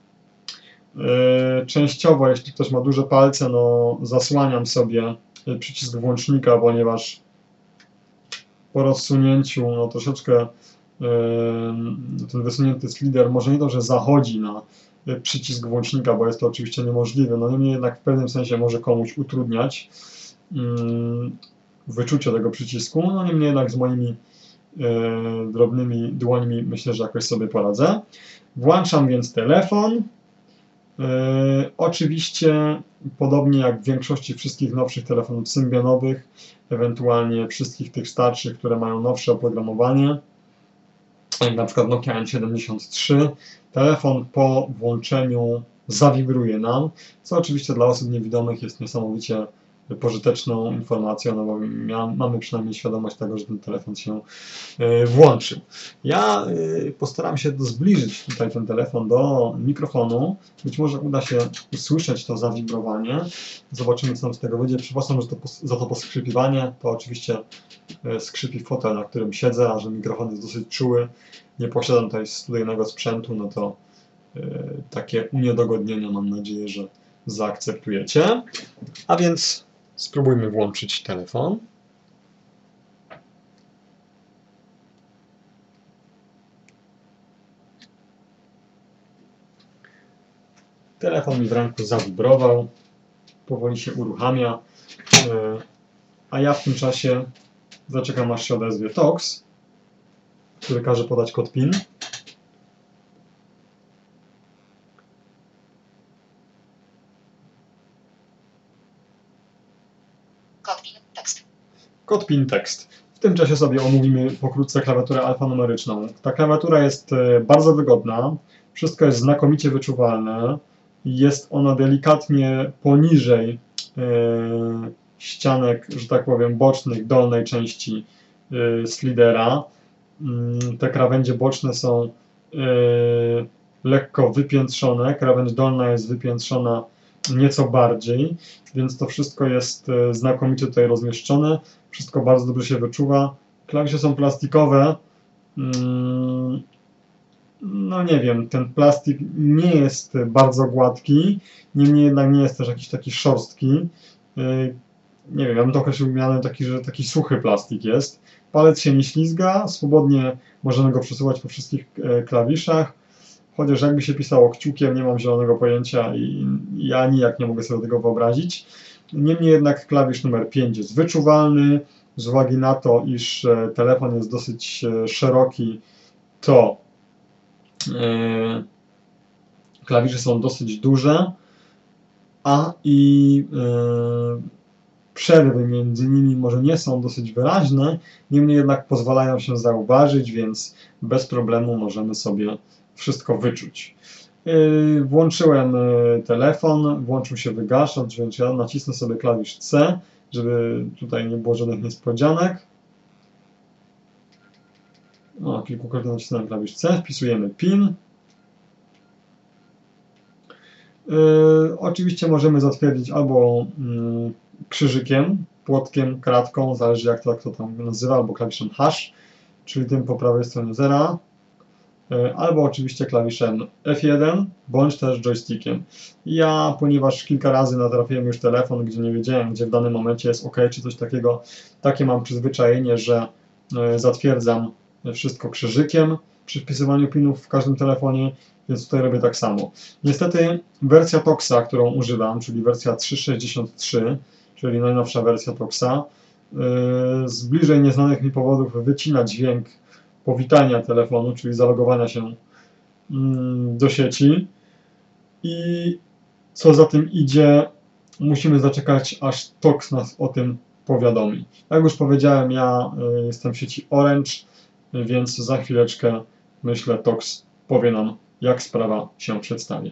A: y, częściowo, jeśli ktoś ma duże palce, no zasłaniam sobie przycisk włącznika, ponieważ po rozsunięciu no troszeczkę ten wysunięty slider może nie to, że zachodzi na przycisk włącznika, bo jest to oczywiście niemożliwe, no niemniej jednak w pewnym sensie może komuś utrudniać wyczucie tego przycisku. No niemniej jednak z moimi e, drobnymi dłońmi myślę, że jakoś sobie poradzę. Włączam więc telefon. E, oczywiście, podobnie jak w większości wszystkich nowszych telefonów symbionowych, ewentualnie wszystkich tych starszych, które mają nowsze oprogramowanie, jak na przykład Nokia N73, telefon po włączeniu zawibruje nam, co oczywiście dla osób niewidomych jest niesamowicie pożyteczną informacją, no bo mamy przynajmniej świadomość tego, że ten telefon się e, włączył. Ja e, postaram się zbliżyć tutaj ten telefon do mikrofonu. Być może uda się usłyszeć to zawibrowanie. Zobaczymy, co nam z tego wyjdzie. Przepraszam że to, za to poskrzypiwanie. To oczywiście e, skrzypi fotel, na którym siedzę, a że mikrofon jest dosyć czuły. Nie posiadam tutaj studyjnego sprzętu, no to takie uniedogodnienia mam nadzieję, że zaakceptujecie. A więc spróbujmy włączyć telefon. Telefon mi w ręku zawibrował, powoli się uruchamia, e, a ja w tym czasie zaczekam aż się odezwie TOX, który każe podać kod PIN.
B: Kod PIN tekst.
A: W tym czasie sobie omówimy pokrótce klawiaturę alfanumeryczną. Ta klawiatura jest e, bardzo wygodna, wszystko jest znakomicie wyczuwalne, jest ona delikatnie poniżej e, ścianek, że tak powiem, bocznych dolnej części e, slidera. Mm, Te krawędzie boczne są lekko wypiętrzone, krawędź dolna jest wypiętrzona nieco bardziej, więc to wszystko jest znakomicie tutaj rozmieszczone. Wszystko bardzo dobrze się wyczuwa. Klawisze są plastikowe. Mm, No nie wiem, ten plastik nie jest bardzo gładki, niemniej jednak nie jest też jakiś taki szorstki. Yy, Nie wiem, ja bym to określił mianem taki, że taki suchy plastik jest. Palec się nie ślizga, swobodnie możemy go przesuwać po wszystkich e, klawiszach. Chociaż jakby się pisało kciukiem, nie mam zielonego pojęcia i ja nijak nie mogę sobie tego wyobrazić. Niemniej jednak klawisz numer 5 jest wyczuwalny. Z uwagi na to, iż e, telefon jest dosyć e, szeroki, to e, klawisze są dosyć duże, a i przerwy między nimi może nie są dosyć wyraźne, niemniej jednak pozwalają się zauważyć, więc bez problemu możemy sobie wszystko wyczuć. Yy, Włączyłem yy, telefon, włączył się wygaszacz, więc ja nacisnę sobie klawisz C, żeby tutaj nie było żadnych niespodzianek. O, kilkukrotnie nacisnąłem klawisz C, wpisujemy PIN. Yy, oczywiście możemy zatwierdzić albo mm, krzyżykiem, płotkiem, kratką, zależy jak to kto tam nazywa, albo klawiszem hash, czyli tym po prawej stronie zera, albo oczywiście klawiszem F1, bądź też joystickiem. Ja, ponieważ kilka razy natrafiłem już telefon, gdzie nie wiedziałem, gdzie w danym momencie jest OK, czy coś takiego, takie mam przyzwyczajenie, że yy, zatwierdzam wszystko krzyżykiem przy wpisywaniu pinów w każdym telefonie, więc tutaj robię tak samo. Niestety wersja Toxa, którą używam, czyli wersja 3.63, czyli najnowsza wersja Toxa, yy, z bliżej nieznanych mi powodów wycina dźwięk powitania telefonu, czyli zalogowania się mm, do sieci. I co za tym idzie, musimy zaczekać, aż Tox nas o tym powiadomi. Jak już powiedziałem, ja y, jestem w sieci Orange, więc za chwileczkę, myślę, Tox powie nam, jak sprawa się przedstawia.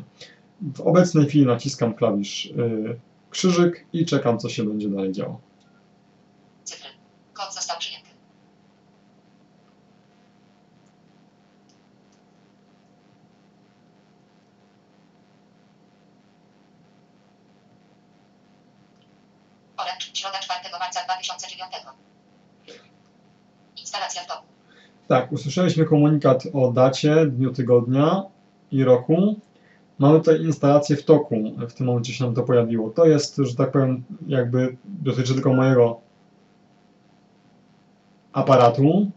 A: W obecnej chwili naciskam klawisz y, krzyżyk i czekam, co się będzie dalej działo.
B: Cyfry. Kod został przyjęty. Orange, środa 4 marca 2009. Instalacja w toku.
A: Tak, usłyszeliśmy komunikat o dacie, dniu tygodnia i roku. Mamy tutaj instalację w toku, w tym momencie się nam to pojawiło. To jest, że tak powiem, jakby dotyczy tylko mojego aparatu.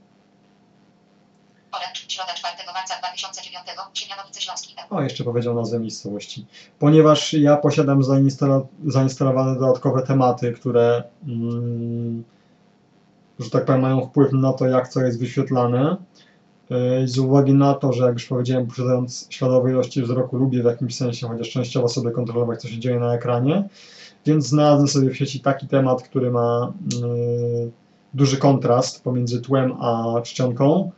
B: Orange, środa 4 marca 2009. Siemianowice Śląski.
A: O, jeszcze powiedział nazwę miejscowości. Ponieważ ja posiadam zainstalo- zainstalowane dodatkowe tematy, które, mm, że tak powiem, mają wpływ na to, jak co jest wyświetlane. Yy, Z uwagi na to, że jak już powiedziałem, posiadając śladowe ilości wzroku, lubię w jakimś sensie, chociaż częściowo sobie kontrolować, co się dzieje na ekranie, więc znalazłem sobie w sieci taki temat, który ma yy, duży kontrast pomiędzy tłem a czcionką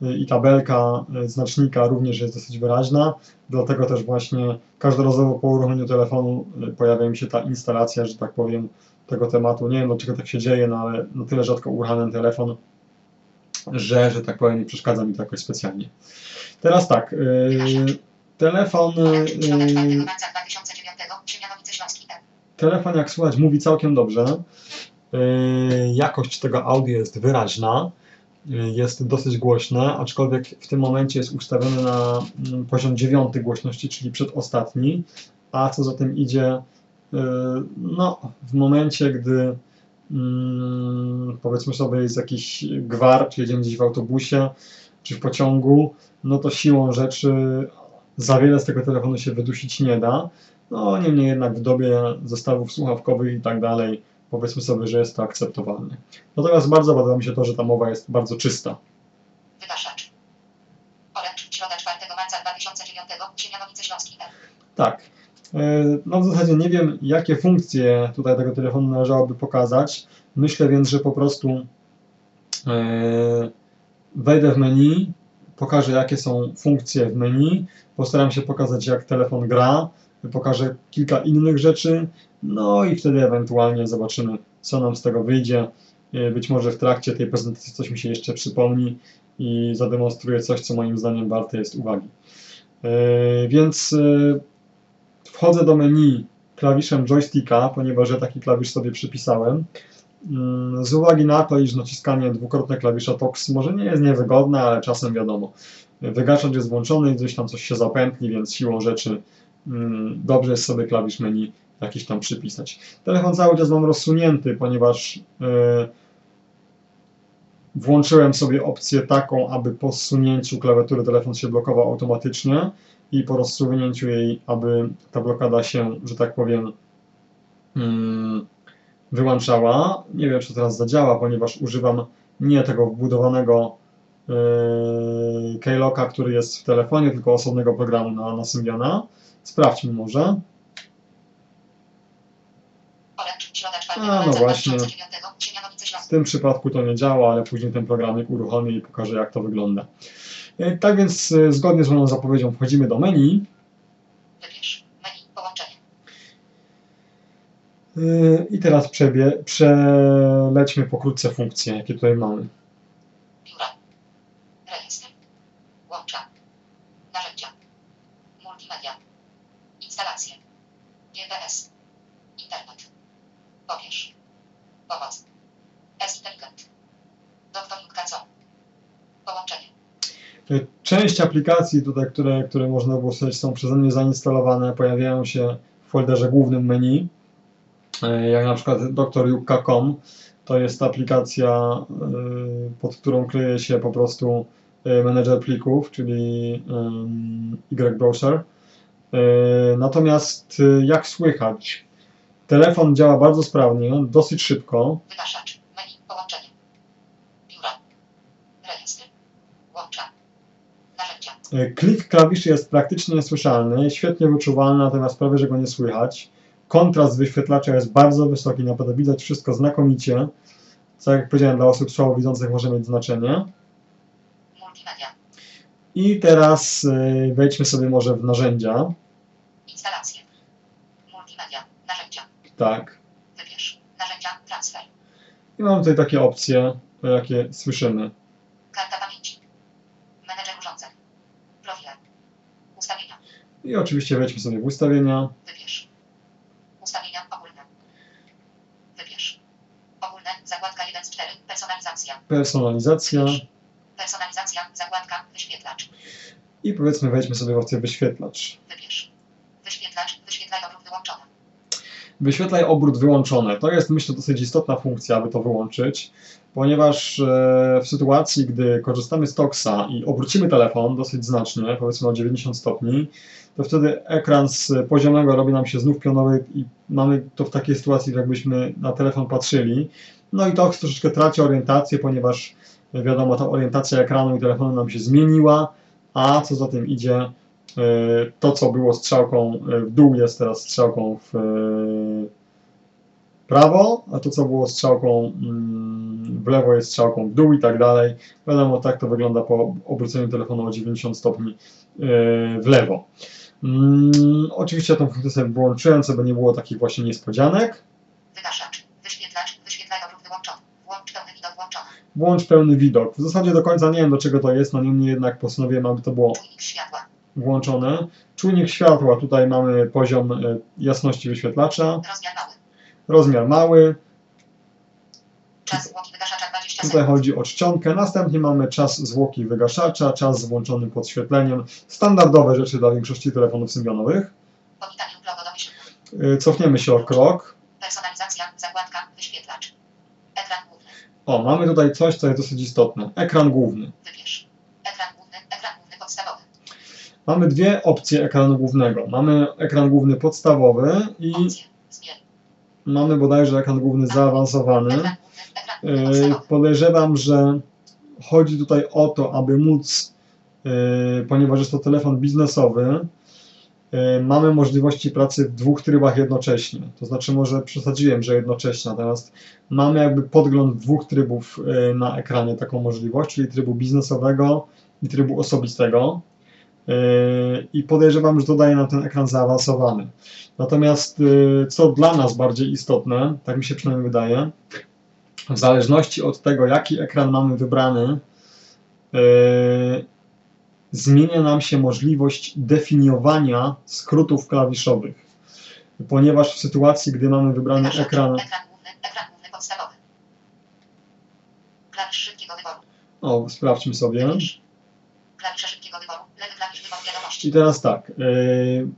A: yy, i tabelka znacznika również jest dosyć wyraźna, dlatego też właśnie każdorazowo po uruchomieniu telefonu pojawia mi się ta instalacja, że tak powiem, tego tematu. Nie wiem, dlaczego tak się dzieje, no ale na tyle rzadko uruchamiam telefon, że, że tak powiem, nie przeszkadza mi to jakoś specjalnie. Teraz tak, yy, telefon,
B: Orange, środa 4
A: yy,
B: marca 2009, Siemianowice Śląski, M.
A: telefon jak słychać mówi całkiem dobrze. Yy, Jakość tego audio jest wyraźna, yy, jest dosyć głośne, aczkolwiek w tym momencie jest ustawiony na mm, poziom dziewiąty głośności, czyli przedostatni, a co za tym idzie, no, w momencie, gdy mm, powiedzmy sobie jest jakiś gwar, czy jedziemy gdzieś w autobusie, czy w pociągu, no to siłą rzeczy za wiele z tego telefonu się wydusić nie da. No, niemniej jednak w dobie zestawów słuchawkowych i tak dalej, powiedzmy sobie, że jest to akceptowalne. Natomiast bardzo podoba mi się to, że ta mowa jest bardzo czysta.
B: Wygaszacz. Orange, środa 4 marca 2009, Siemianowice Śląski.
A: Tak. E, No w zasadzie nie wiem, jakie funkcje tutaj tego telefonu należałoby pokazać. Myślę więc, że po prostu e, wejdę w menu, pokażę jakie są funkcje w menu, postaram się pokazać jak telefon gra, pokażę kilka innych rzeczy, no i wtedy ewentualnie zobaczymy, co nam z tego wyjdzie. E, Być może w trakcie tej prezentacji coś mi się jeszcze przypomni i zademonstruję coś, co moim zdaniem warte jest uwagi. Więc wchodzę do menu klawiszem joysticka, ponieważ ja taki klawisz sobie przypisałem. Mm, Z uwagi na to, iż naciskanie dwukrotne klawisza TOX może nie jest niewygodne, ale czasem wiadomo, wygaszacz jest włączony i gdzieś tam coś się zapętli, więc siłą rzeczy mm, dobrze jest sobie klawisz menu jakiś tam przypisać. Telefon cały czas mam rozsunięty, ponieważ e, włączyłem sobie opcję taką, aby po zsunięciu klawiatury telefon się blokował automatycznie i po rozsunięciu jej, aby ta blokada się, że tak powiem, mm, wyłączała. Nie wiem, czy teraz zadziała, ponieważ używam nie tego wbudowanego yy, keylocka, który jest w telefonie, tylko osobnego programu na, na Symbiana. Sprawdźmy może.
B: Orange, środa 4
A: A, no właśnie.
B: 2009, Siemianowice
A: W tym przypadku to nie działa, ale później ten programik uruchomię i pokażę, jak to wygląda. Yy, Tak więc, yy, zgodnie z moją zapowiedzią, wchodzimy do menu.
B: Wybierz. Menu. Połączenie.
A: Yy, I teraz przebie, przelećmy pokrótce funkcje, jakie tutaj mamy.
B: Biura. Rejestr. Łącza. Narzędzia. Multimedia. Instalacje. GPS. Internet. Pobierz. Pomoc. S-Intelligent. Doktor Jukkaco. Połączenie.
A: Yy, Część aplikacji tutaj, które, które można było sobie są przeze mnie zainstalowane, pojawiają się w folderze głównym menu, Yy, jak na przykład drjukka.com. To jest aplikacja, yy, pod którą kryje się po prostu yy, menedżer plików, czyli Y-Browser. Natomiast jak słychać, telefon działa bardzo sprawnie, dosyć szybko.
B: Wygaszacz. Menu. Połączenie. Biura. Rejestr. Łącza. Narzędzia.
A: E, Klik klawiszy jest praktycznie niesłyszalny, świetnie wyczuwalny, natomiast prawie, że go nie słychać. Kontrast wyświetlacza jest bardzo wysoki, naprawdę widać wszystko znakomicie. Co jak powiedziałem, dla osób słabowidzących może mieć znaczenie.
B: Multimedia.
A: I teraz e, wejdźmy sobie może w narzędzia.
B: Instalacje. Multimedia. Narzędzia.
A: Tak.
B: Wybierz. Narzędzia. Transfer.
A: I mam tutaj takie opcje, jakie słyszymy.
B: Karta pamięci. Menedżer urządzeń. Profile. Ustawienia.
A: I oczywiście wejdźmy sobie w ustawienia.
B: Wybierz. Ustawienia ogólne. Wybierz. Ogólne. Zakładka 1 z 4. Personalizacja.
A: Personalizacja.
B: Personalizacja. Zakładka. Wyświetlacz.
A: I powiedzmy wejdźmy sobie w opcję wyświetlacz.
B: Wybierz. Wyświetlacz. Wyświetlaj obrót wyłączony.
A: Wyświetlaj obrót wyłączony. To jest myślę dosyć istotna funkcja, aby to wyłączyć, ponieważ e, w sytuacji, gdy korzystamy z Toxa i obrócimy telefon dosyć znacznie, powiedzmy o 90 stopni, to wtedy ekran z poziomego robi nam się znów pionowy i mamy to w takiej sytuacji, jakbyśmy na telefon patrzyli. No i Tox troszeczkę traci orientację, ponieważ e, wiadomo, ta orientacja ekranu i telefonu nam się zmieniła, a co za tym idzie, e, to co było strzałką w dół jest teraz strzałką w prawo, a to, co było strzałką mm, w lewo, jest strzałką w dół i tak dalej. Wiadomo, tak to wygląda po obróceniu telefonu o 90 stopni e, w lewo. Mm, oczywiście tą funkcję sobie włączyłem, żeby nie było takich właśnie niespodzianek.
B: Wygaszacz, wyświetlacz, wyświetlacz obrót wyłączony,
A: włącz pełny widok włączony. Włącz pełny widok. W zasadzie do końca nie wiem, do czego to jest, no niemniej jednak postanowiłem, aby to było włączone. Czujnik światła, tutaj mamy poziom e, jasności wyświetlacza.
B: Rozmiar
A: rozmiar mały,
B: Czas zwłoki wygaszacza 20
A: tutaj
B: sekund.
A: chodzi o czcionkę, następnie mamy czas zwłoki wygaszacza, czas z włączonym podświetleniem, standardowe rzeczy dla większości telefonów symbionowych.
B: Powitanie lub logo domyślne.
A: E, Cofniemy się o krok.
B: Personalizacja. Zakładka. Wyświetlacz. Ekran główny.
A: O, mamy tutaj coś, co jest dosyć istotne. Ekran główny.
B: Wybierz. Ekran główny. Ekran główny podstawowy.
A: Mamy dwie opcje ekranu głównego. Mamy ekran główny podstawowy i
B: Opcje.
A: Mamy bodajże ekran główny zaawansowany.
B: Podstawowy.
A: Podejrzewam, że chodzi tutaj o to, aby móc, yy, ponieważ jest to telefon biznesowy, yy, mamy możliwości pracy w dwóch trybach jednocześnie. To znaczy, może przesadziłem, że jednocześnie, natomiast mamy jakby podgląd dwóch trybów na ekranie, taką możliwość, czyli trybu biznesowego i trybu osobistego. Yy, I podejrzewam, że to daje nam ten ekran zaawansowany. Natomiast, yy, co dla nas bardziej istotne, tak mi się przynajmniej wydaje, w zależności od tego, jaki ekran mamy wybrany, yy, zmienia nam się możliwość definiowania skrótów klawiszowych. Ponieważ w sytuacji, gdy mamy wybrany
B: Wygaszacz.
A: ekran,
B: Ekran główny. Ekran główny podstawowy. Klawisz szybkiego wyboru.
A: o, sprawdźmy sobie.
B: Klawisze szybkiego wyboru. Lewy klawisz wyboru wiadomości.
A: I teraz tak, yy,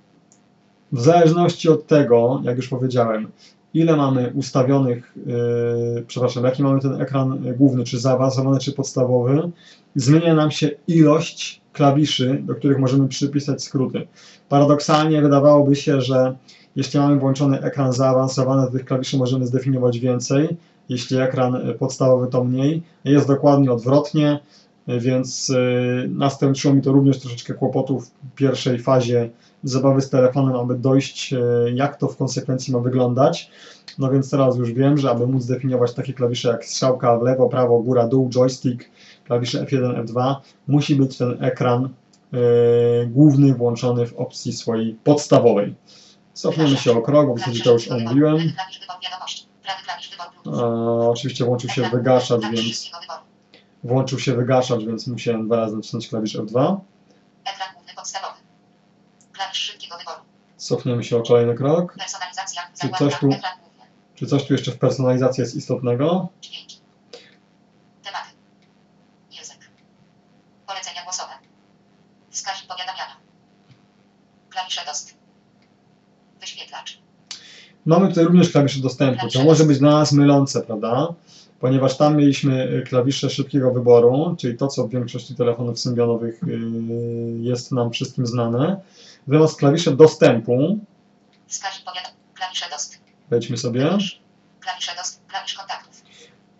A: w zależności od tego, jak już powiedziałem, ile mamy ustawionych, yy, przepraszam, jaki mamy ten ekran główny, czy zaawansowany, czy podstawowy, zmienia nam się ilość klawiszy, do których możemy przypisać skróty. Paradoksalnie wydawałoby się, że jeśli mamy włączony ekran zaawansowany, tych klawiszy możemy zdefiniować więcej, jeśli ekran podstawowy to mniej. Jest dokładnie odwrotnie. Więc y, nastąpiło mi to również troszeczkę kłopotów w pierwszej fazie zabawy z telefonem, aby dojść, y, jak to w konsekwencji ma wyglądać. No więc teraz już wiem, że aby móc zdefiniować takie klawisze jak strzałka w lewo, prawo, góra, dół, joystick, klawisze F1, F2, musi być ten ekran y, główny włączony w opcji swojej podstawowej. Cofniemy się o krok, bo w to już omówiłem. E, oczywiście włączył się wygaszacz, więc. Włączył się wygaszacz, więc musiałem dwa razy nacisnąć klawisz F2.
B: Ekran główny podstawowy. Klawisz szybkiego wyboru.
A: Cofniemy się o kolejny krok.
B: Personalizacja.
A: Czy coś tu-. Czy coś tu jeszcze w personalizacji jest istotnego?
B: Dźwięki. Tematy. Język. Polecenia głosowe. Wskaźnik powiadamiania. Klawisze dost. Wyświetlacz.
A: Mamy tutaj również klawisze dostępu. To może być dla nas mylące, prawda? Ponieważ tam mieliśmy y, klawisze szybkiego wyboru, czyli to, co w większości telefonów symbionowych y, jest nam wszystkim znane. Natomiast klawisze dostępu,
B: Wskaźnik powiadamiania. Klawisze dost.
A: wejdźmy sobie,
B: Klawisz. Klawisze dost. Klawisz kontaktów.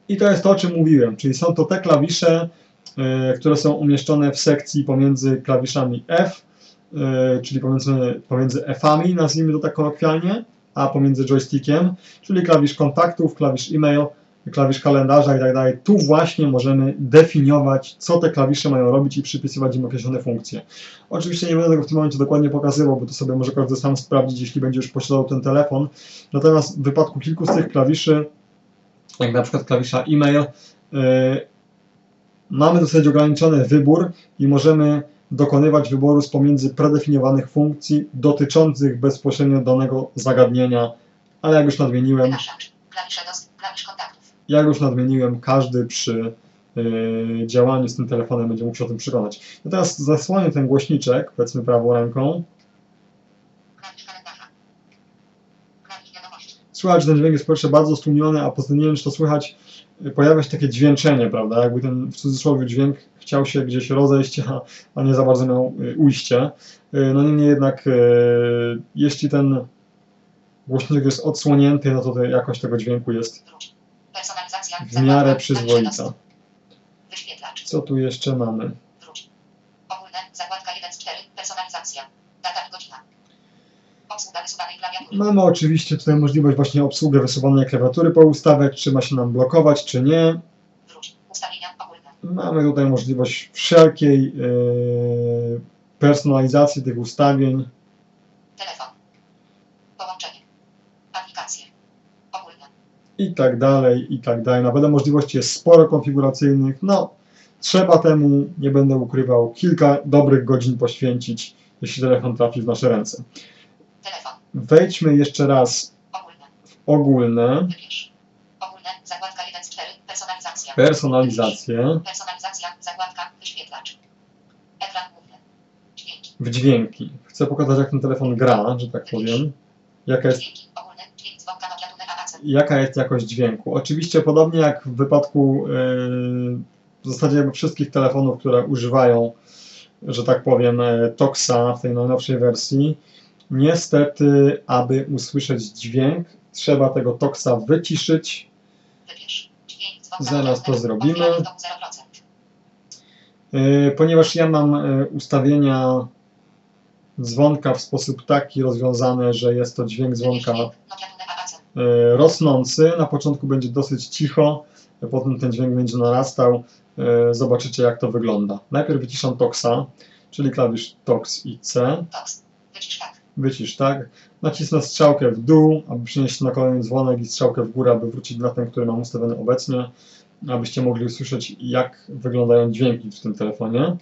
A: i to jest to, o czym mówiłem, czyli są to te klawisze, y, które są umieszczone w sekcji pomiędzy klawiszami F, czyli pomiędzy, pomiędzy F-ami, nazwijmy to tak kolokwialnie, a pomiędzy joystickiem, czyli klawisz kontaktów, klawisz e-mail, klawisz kalendarza i tak dalej. Tu właśnie możemy definiować, co te klawisze mają robić i przypisywać im określone funkcje. Oczywiście nie będę tego w tym momencie dokładnie pokazywał, bo to sobie może każdy sam sprawdzić, jeśli będzie już posiadał ten telefon. Natomiast w wypadku kilku z tych klawiszy, jak na przykład klawisza e-mail, yy, mamy dosyć ograniczony wybór i możemy dokonywać wyboru z pomiędzy predefiniowanych funkcji dotyczących bezpośrednio danego zagadnienia, ale jak już nadmieniłem, jak już nadmieniłem, każdy przy yy, działaniu z tym telefonem będzie mógł się o tym przekonać. No teraz zasłonię ten głośniczek, powiedzmy prawą ręką. Słychać, że ten dźwięk jest po pierwsze bardzo stłumiony, a poza tym nie wiem, czy to słychać, yy, pojawia się takie dźwięczenie, prawda? Jakby ten w cudzysłowie dźwięk chciał się gdzieś rozejść, a, a nie za bardzo miał yy, ujście. Yy, no niemniej jednak, yy, jeśli ten głośnik jest odsłonięty, no to jakość tego dźwięku jest w miarę przyzwoita. Co tu jeszcze mamy?
B: Wróć. Ogólne. Zakładka 1 z 4. Personalizacja. Data i godzina. Obsługa wysuwanej klawiatury.
A: Mamy oczywiście tutaj możliwość właśnie obsługi wysuwanej klawiatury po ustawek, czy ma się nam blokować, czy nie. Mamy tutaj możliwość wszelkiej yy, personalizacji tych ustawień.
B: Telefon. Połączenie. Aplikacje. Ogólne.
A: i tak dalej, i tak dalej. Naprawdę możliwości jest sporo konfiguracyjnych. No, trzeba temu, nie będę ukrywał, kilka dobrych godzin poświęcić, jeśli telefon trafi w nasze ręce.
B: Telefon.
A: Wejdźmy jeszcze raz
B: Ogólne.
A: w ogólne,
B: Wybierz. Ogólne. Zakładka 1 z 4. Personalizacja.
A: personalizację,
B: Personalizacja. Zakładka. Wyświetlacz. Ekran główny. Dźwięki.
A: w dźwięki. Chcę pokazać, jak ten telefon gra, że tak powiem. Jaka jest jaka jest jakość dźwięku. Oczywiście podobnie jak w wypadku yy, w zasadzie wszystkich telefonów, które używają, że tak powiem, e, Toxa w tej najnowszej wersji, niestety, aby usłyszeć dźwięk, trzeba tego Toxa wyciszyć. Zaraz to zrobimy.
B: Otwieranie domu 0%.
A: Yy, ponieważ ja mam yy, ustawienia dzwonka w sposób taki rozwiązane, że jest to dźwięk dzwonka e, rosnący. Na początku będzie dosyć cicho, potem ten dźwięk będzie narastał. Zobaczycie, jak to wygląda. Najpierw wyciszam Toxa, czyli klawisz Tox i C.
B: Wycisz tak.
A: Nacisnę strzałkę w dół, aby przynieść na kolejny dzwonek i strzałkę w górę, aby wrócić na ten, który mam ustawiony obecnie, abyście mogli usłyszeć, jak wyglądają dźwięki w tym telefonie.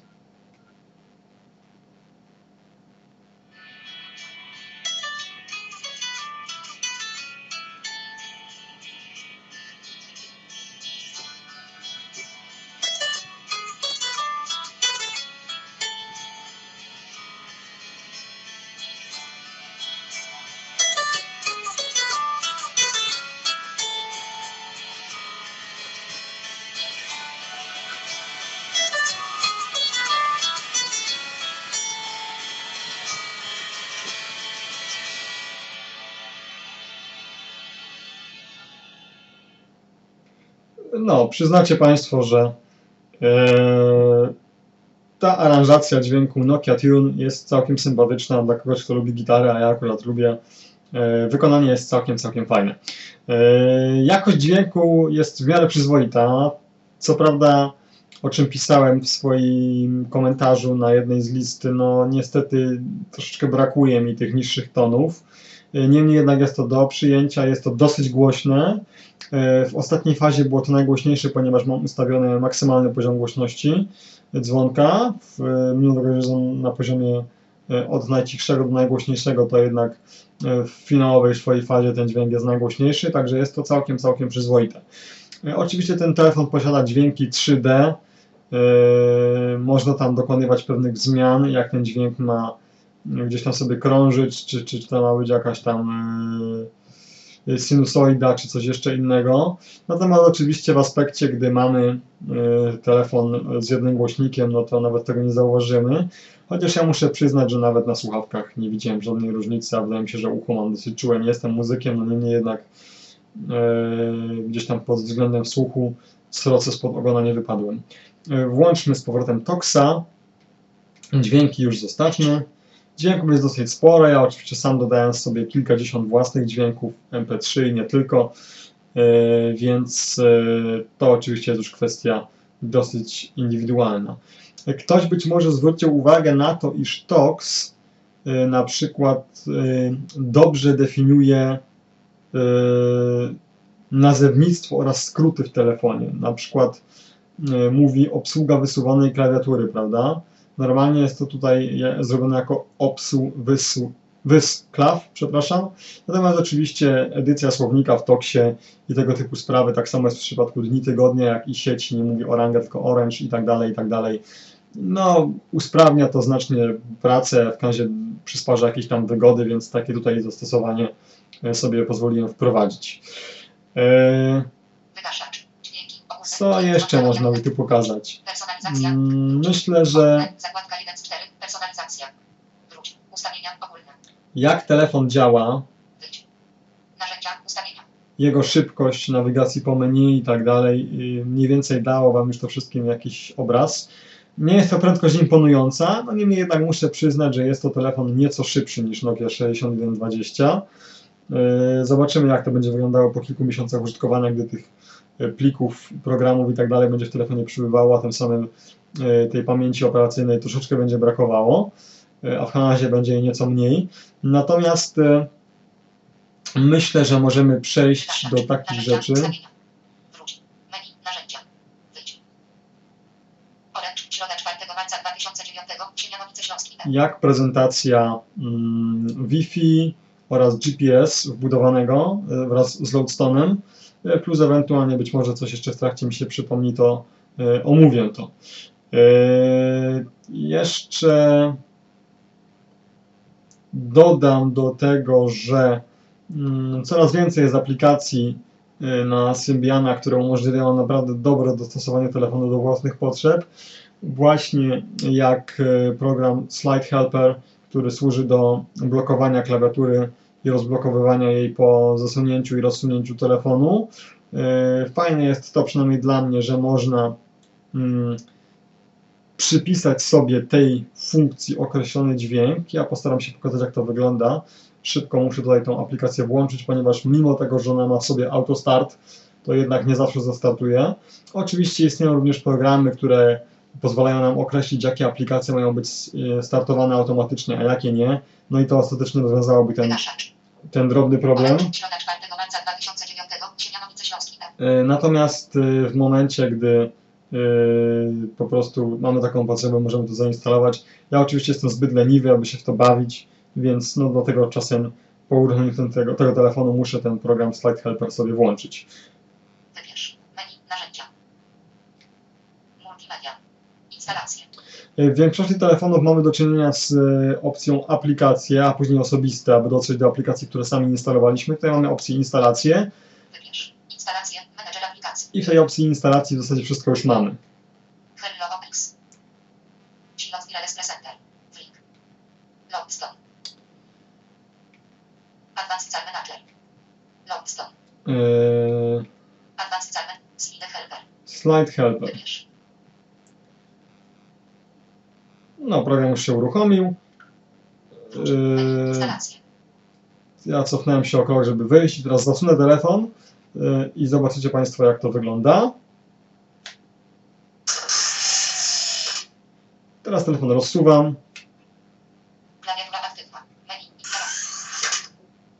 A: Przyznacie Państwo, że e, ta aranżacja dźwięku Nokia Tune jest całkiem sympatyczna dla kogoś, kto lubi gitarę, a ja akurat lubię. E, wykonanie jest całkiem, całkiem fajne. E, jakość dźwięku jest w miarę przyzwoita. Co prawda, o czym pisałem w swoim komentarzu na jednej z listy, no niestety troszeczkę brakuje mi tych niższych tonów. E, Niemniej jednak jest to do przyjęcia, jest to dosyć głośne. E, W ostatniej fazie było to najgłośniejsze, ponieważ mam ustawiony maksymalny poziom głośności dzwonka. W, mimo tego, że na poziomie e, od najcichszego do najgłośniejszego, to jednak e, w finałowej swojej fazie ten dźwięk jest najgłośniejszy, także jest to całkiem, całkiem przyzwoite. E, Oczywiście ten telefon posiada dźwięki 3D. e, Można tam dokonywać pewnych zmian, jak ten dźwięk ma gdzieś tam sobie krążyć, czy, czy, czy to ma być jakaś tam e, sinusoida, czy coś jeszcze innego. Natomiast oczywiście w aspekcie, gdy mamy e, telefon z jednym głośnikiem, no to nawet tego nie zauważymy. Chociaż ja muszę przyznać, że nawet na słuchawkach nie widziałem żadnej różnicy, a wydaje mi się, że ucho mam dosyć. Nie jestem muzykiem, no niemniej jednak e, gdzieś tam pod względem słuchu sroce spod ogona nie wypadłem. Włączmy z powrotem Toxa. Dźwięki już zostawmy. Dźwięków jest dosyć sporo. Ja oczywiście sam dodałem sobie kilkadziesiąt własnych dźwięków MP3 i nie tylko, e, więc e, to oczywiście jest już kwestia dosyć indywidualna. Ktoś być może zwrócił uwagę na to, iż TOX e, na przykład dobrze definiuje nazewnictwo oraz skróty w telefonie. Na przykład mówi obsługa wysuwanej klawiatury, prawda? Normalnie jest to tutaj zrobione jako obsu wysu, wys klaw, przepraszam. Natomiast oczywiście edycja słownika w Toksie i tego typu sprawy, tak samo jest w przypadku dni tygodnia, jak i sieci, nie mówi Orange, tylko Orange i tak dalej, i tak dalej. No, usprawnia to znacznie pracę, w razie przysparza jakieś tam wygody, więc takie tutaj zastosowanie sobie pozwoliłem wprowadzić. E,
B: Wygaszacz.
A: Co jeszcze można by tu pokazać?
B: Personalizacja.
A: Mm, Myślę, że
B: Ogólne. Zakładka 1 z 4. Personalizacja. Wróć. Ustawienia ogólne.
A: jak telefon działa,
B: Wyjdź. Narzędzia. Ustawienia.
A: jego szybkość nawigacji po menu i tak dalej, y, mniej więcej dało Wam już to wszystkim jakiś obraz. Nie jest to prędkość imponująca, no niemniej jednak muszę przyznać, że jest to telefon nieco szybszy niż Nokia 6120. Y, Zobaczymy, jak to będzie wyglądało po kilku miesiącach użytkowania, gdy tych plików, programów i tak dalej będzie w telefonie przybywało, a tym samym y, tej pamięci operacyjnej troszeczkę będzie brakowało, y, a w razie będzie jej nieco mniej. Natomiast Myślę, że możemy przejść do takich rzeczy.
B: Ustawienia. Wróć. Menu. Narzędzia. Wyjdź. Orange. Środa 4 marca 2009. Siemianowice Śląski.
A: jak prezentacja mm, Wi-Fi oraz GPS wbudowanego e, wraz z Loadstone'em, e, plus ewentualnie być może coś jeszcze w trakcie mi się przypomni, to e, omówię to. E, jeszcze dodam do tego, że mm, coraz więcej jest aplikacji e, na Symbiana, które umożliwiają naprawdę dobre dostosowanie telefonu do własnych potrzeb właśnie jak e, program Slide Helper, który służy do blokowania klawiatury i rozblokowywania jej po zasunięciu i rozsunięciu telefonu. E, Fajne jest to przynajmniej dla mnie, że można mm, przypisać sobie tej funkcji określony dźwięk. Ja postaram się pokazać, jak to wygląda. Szybko muszę tutaj tą aplikację włączyć, ponieważ mimo tego, że ona ma w sobie auto start, to jednak nie zawsze zastartuje. Oczywiście istnieją również programy, które pozwalają nam określić, jakie aplikacje mają być e, startowane automatycznie, a jakie nie. No i to ostatecznie rozwiązałoby ten, ten drobny problem.
B: Orange. Środa 4 marca 2009. Siemianowice Śląski.
A: E, Natomiast e, w momencie, gdy e, po prostu mamy taką potrzebę, możemy to zainstalować. Ja oczywiście jestem zbyt leniwy, aby się w to bawić, więc no dlatego czasem po uruchomieniu tego, tego telefonu muszę ten program Slide Helper sobie włączyć.
B: Wybierz. Menu. Narzędzia. Multimedia. Instalacje.
A: W większości telefonów mamy do czynienia z e, opcją aplikacje, a później osobiste, aby dotrzeć do aplikacji, które sami instalowaliśmy. Tutaj mamy opcję instalacje
B: Wybierz. Menedżer aplikacji.
A: i w tej opcji instalacji w zasadzie wszystko już mamy.
B: Hello Opex. Silot Wireless Presenter. Flink. Loadstone. Advanced Cell Manager. Loadstone.
A: Eee,
B: Advanced Cell Man- Slide Helper.
A: Slide Helper.
B: Wybierz.
A: No, program już się uruchomił. Eee,
B: Instalacje.
A: ja cofnąłem się o krok, żeby wyjść i teraz zasunę telefon eee, i zobaczycie Państwo, jak to wygląda. Teraz telefon rozsuwam.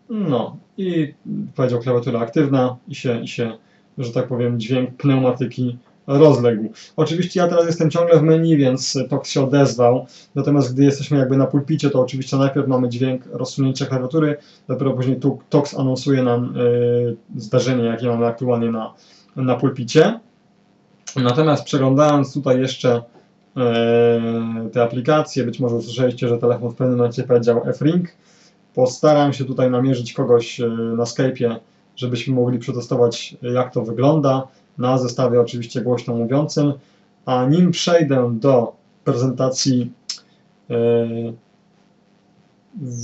A: No i powiedział klawiatura aktywna i się, i się, że tak powiem, dźwięk pneumatyki rozległ. Oczywiście ja teraz jestem ciągle w menu, więc TOX się odezwał, natomiast gdy jesteśmy jakby na pulpicie, to oczywiście najpierw mamy dźwięk rozsunięcia klawiatury, dopiero później TOX anonsuje nam y, zdarzenie, jakie mamy aktualnie na, na pulpicie. Natomiast przeglądając tutaj jeszcze e, te aplikacje, być może usłyszeliście, że telefon w pewnym momencie powiedział F-Ring, Postaram się tutaj namierzyć kogoś e, na Skype'ie, żebyśmy mogli przetestować, jak to wygląda. Na zestawie oczywiście głośno mówiącym. A nim przejdę do prezentacji e,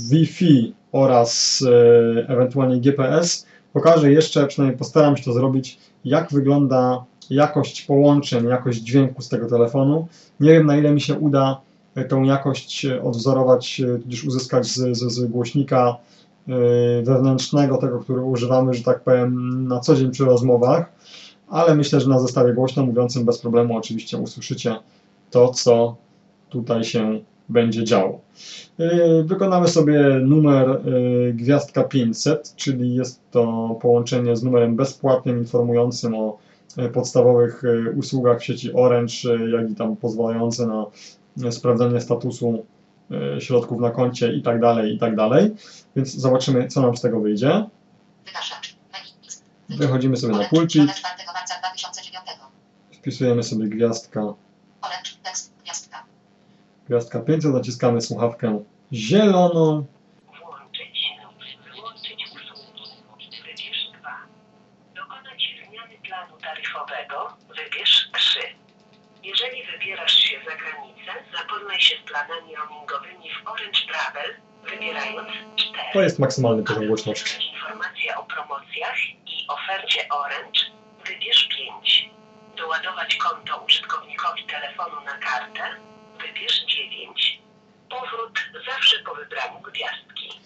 A: Wi-Fi oraz e, ewentualnie GPS, pokażę jeszcze, przynajmniej postaram się to zrobić, jak wygląda jakość połączeń, jakość dźwięku z tego telefonu. Nie wiem, na ile mi się uda e, tą jakość odwzorować, tudzież uzyskać z, z, z głośnika wewnętrznego, tego, który używamy, że tak powiem, na co dzień przy rozmowach, ale myślę, że na zestawie głośno mówiącym bez problemu oczywiście usłyszycie to, co tutaj się będzie działo. E, Wykonamy sobie numer e, gwiazdka 500, czyli jest to połączenie z numerem bezpłatnym informującym o e, podstawowych usługach w sieci Orange, jak i tam pozwalające na sprawdzenie statusu środków na koncie i tak dalej, i tak dalej. Więc zobaczymy, co nam z tego wyjdzie.
B: Wygaszacz.
A: Wychodzimy sobie na pulpit,
B: Środa 4 marca 2009.
A: wpisujemy sobie gwiazdka.
B: Gwiazdka.
A: gwiazdka 500, naciskamy słuchawkę zieloną.
C: Włączyć lub wyłączyć usługi. Wybierz 2. Dokonać zmiany planu taryfowego. Wybierz 3. Jeżeli wybierasz się za granicę, zapoznaj się z planami roamingowymi w Orange Travel, wybierając 4.
A: To jest maksymalny poziom głośności.
C: uzyskać informacje o promocjach ofercie Orange, wybierz 5. Doładować konto użytkownikowi telefonu na kartę, wybierz 9. Powrót zawsze po wybraniu gwiazdki.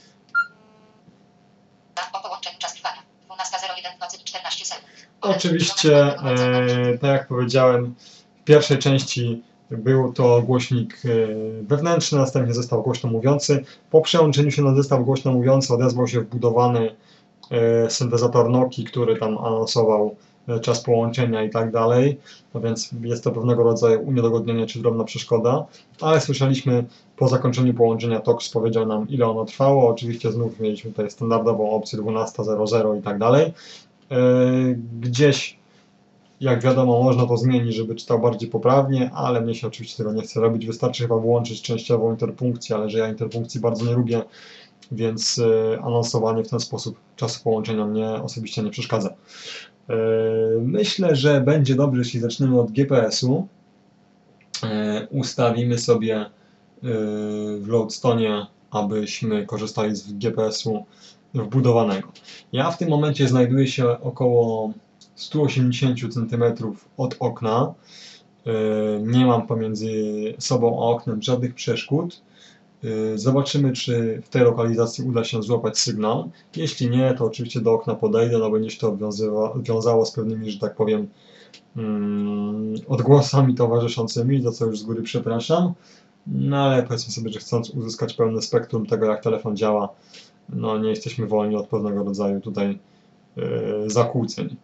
B: O połączeniu czas trwania. 12.01 nocy i 14 sekund.
A: Oczywiście, e, tak jak powiedziałem, w pierwszej części był to głośnik e, wewnętrzny, następnie zestaw głośno mówiący. Po przełączeniu się na zestaw głośno mówiący odezwał się wbudowany e, syntezator Noki, który tam anonsował e, czas połączenia i tak dalej, no więc jest to pewnego rodzaju uniedogodnienie czy drobna przeszkoda, ale słyszeliśmy po zakończeniu połączenia TOX powiedział nam ile ono trwało, oczywiście znów mieliśmy tutaj standardową opcję 12.00 i tak dalej. E, Gdzieś jak wiadomo, można to zmienić, żeby czytał bardziej poprawnie, ale mnie się oczywiście tego nie chce robić. Wystarczy chyba włączyć częściową interpunkcję, ale że ja interpunkcji bardzo nie lubię, więc e, anonsowanie w ten sposób czasu połączenia mnie osobiście nie przeszkadza. E, Myślę, że będzie dobrze, jeśli zaczniemy od GPS-u. E, Ustawimy sobie w Loadstone, abyśmy korzystali z GPS-u wbudowanego. Ja w tym momencie znajduję się około 180 cm od okna. Nie mam pomiędzy sobą a oknem żadnych przeszkód. Yy, Zobaczymy, czy w tej lokalizacji uda się złapać sygnał. Jeśli nie, to oczywiście do okna podejdę, no będzie się to wiązało z pewnymi, że tak powiem, mm, odgłosami towarzyszącymi, za co już z góry przepraszam. No ale powiedzmy sobie, że chcąc uzyskać pełne spektrum tego, jak telefon działa, no nie jesteśmy wolni od pewnego rodzaju tutaj yy, zakłóceń.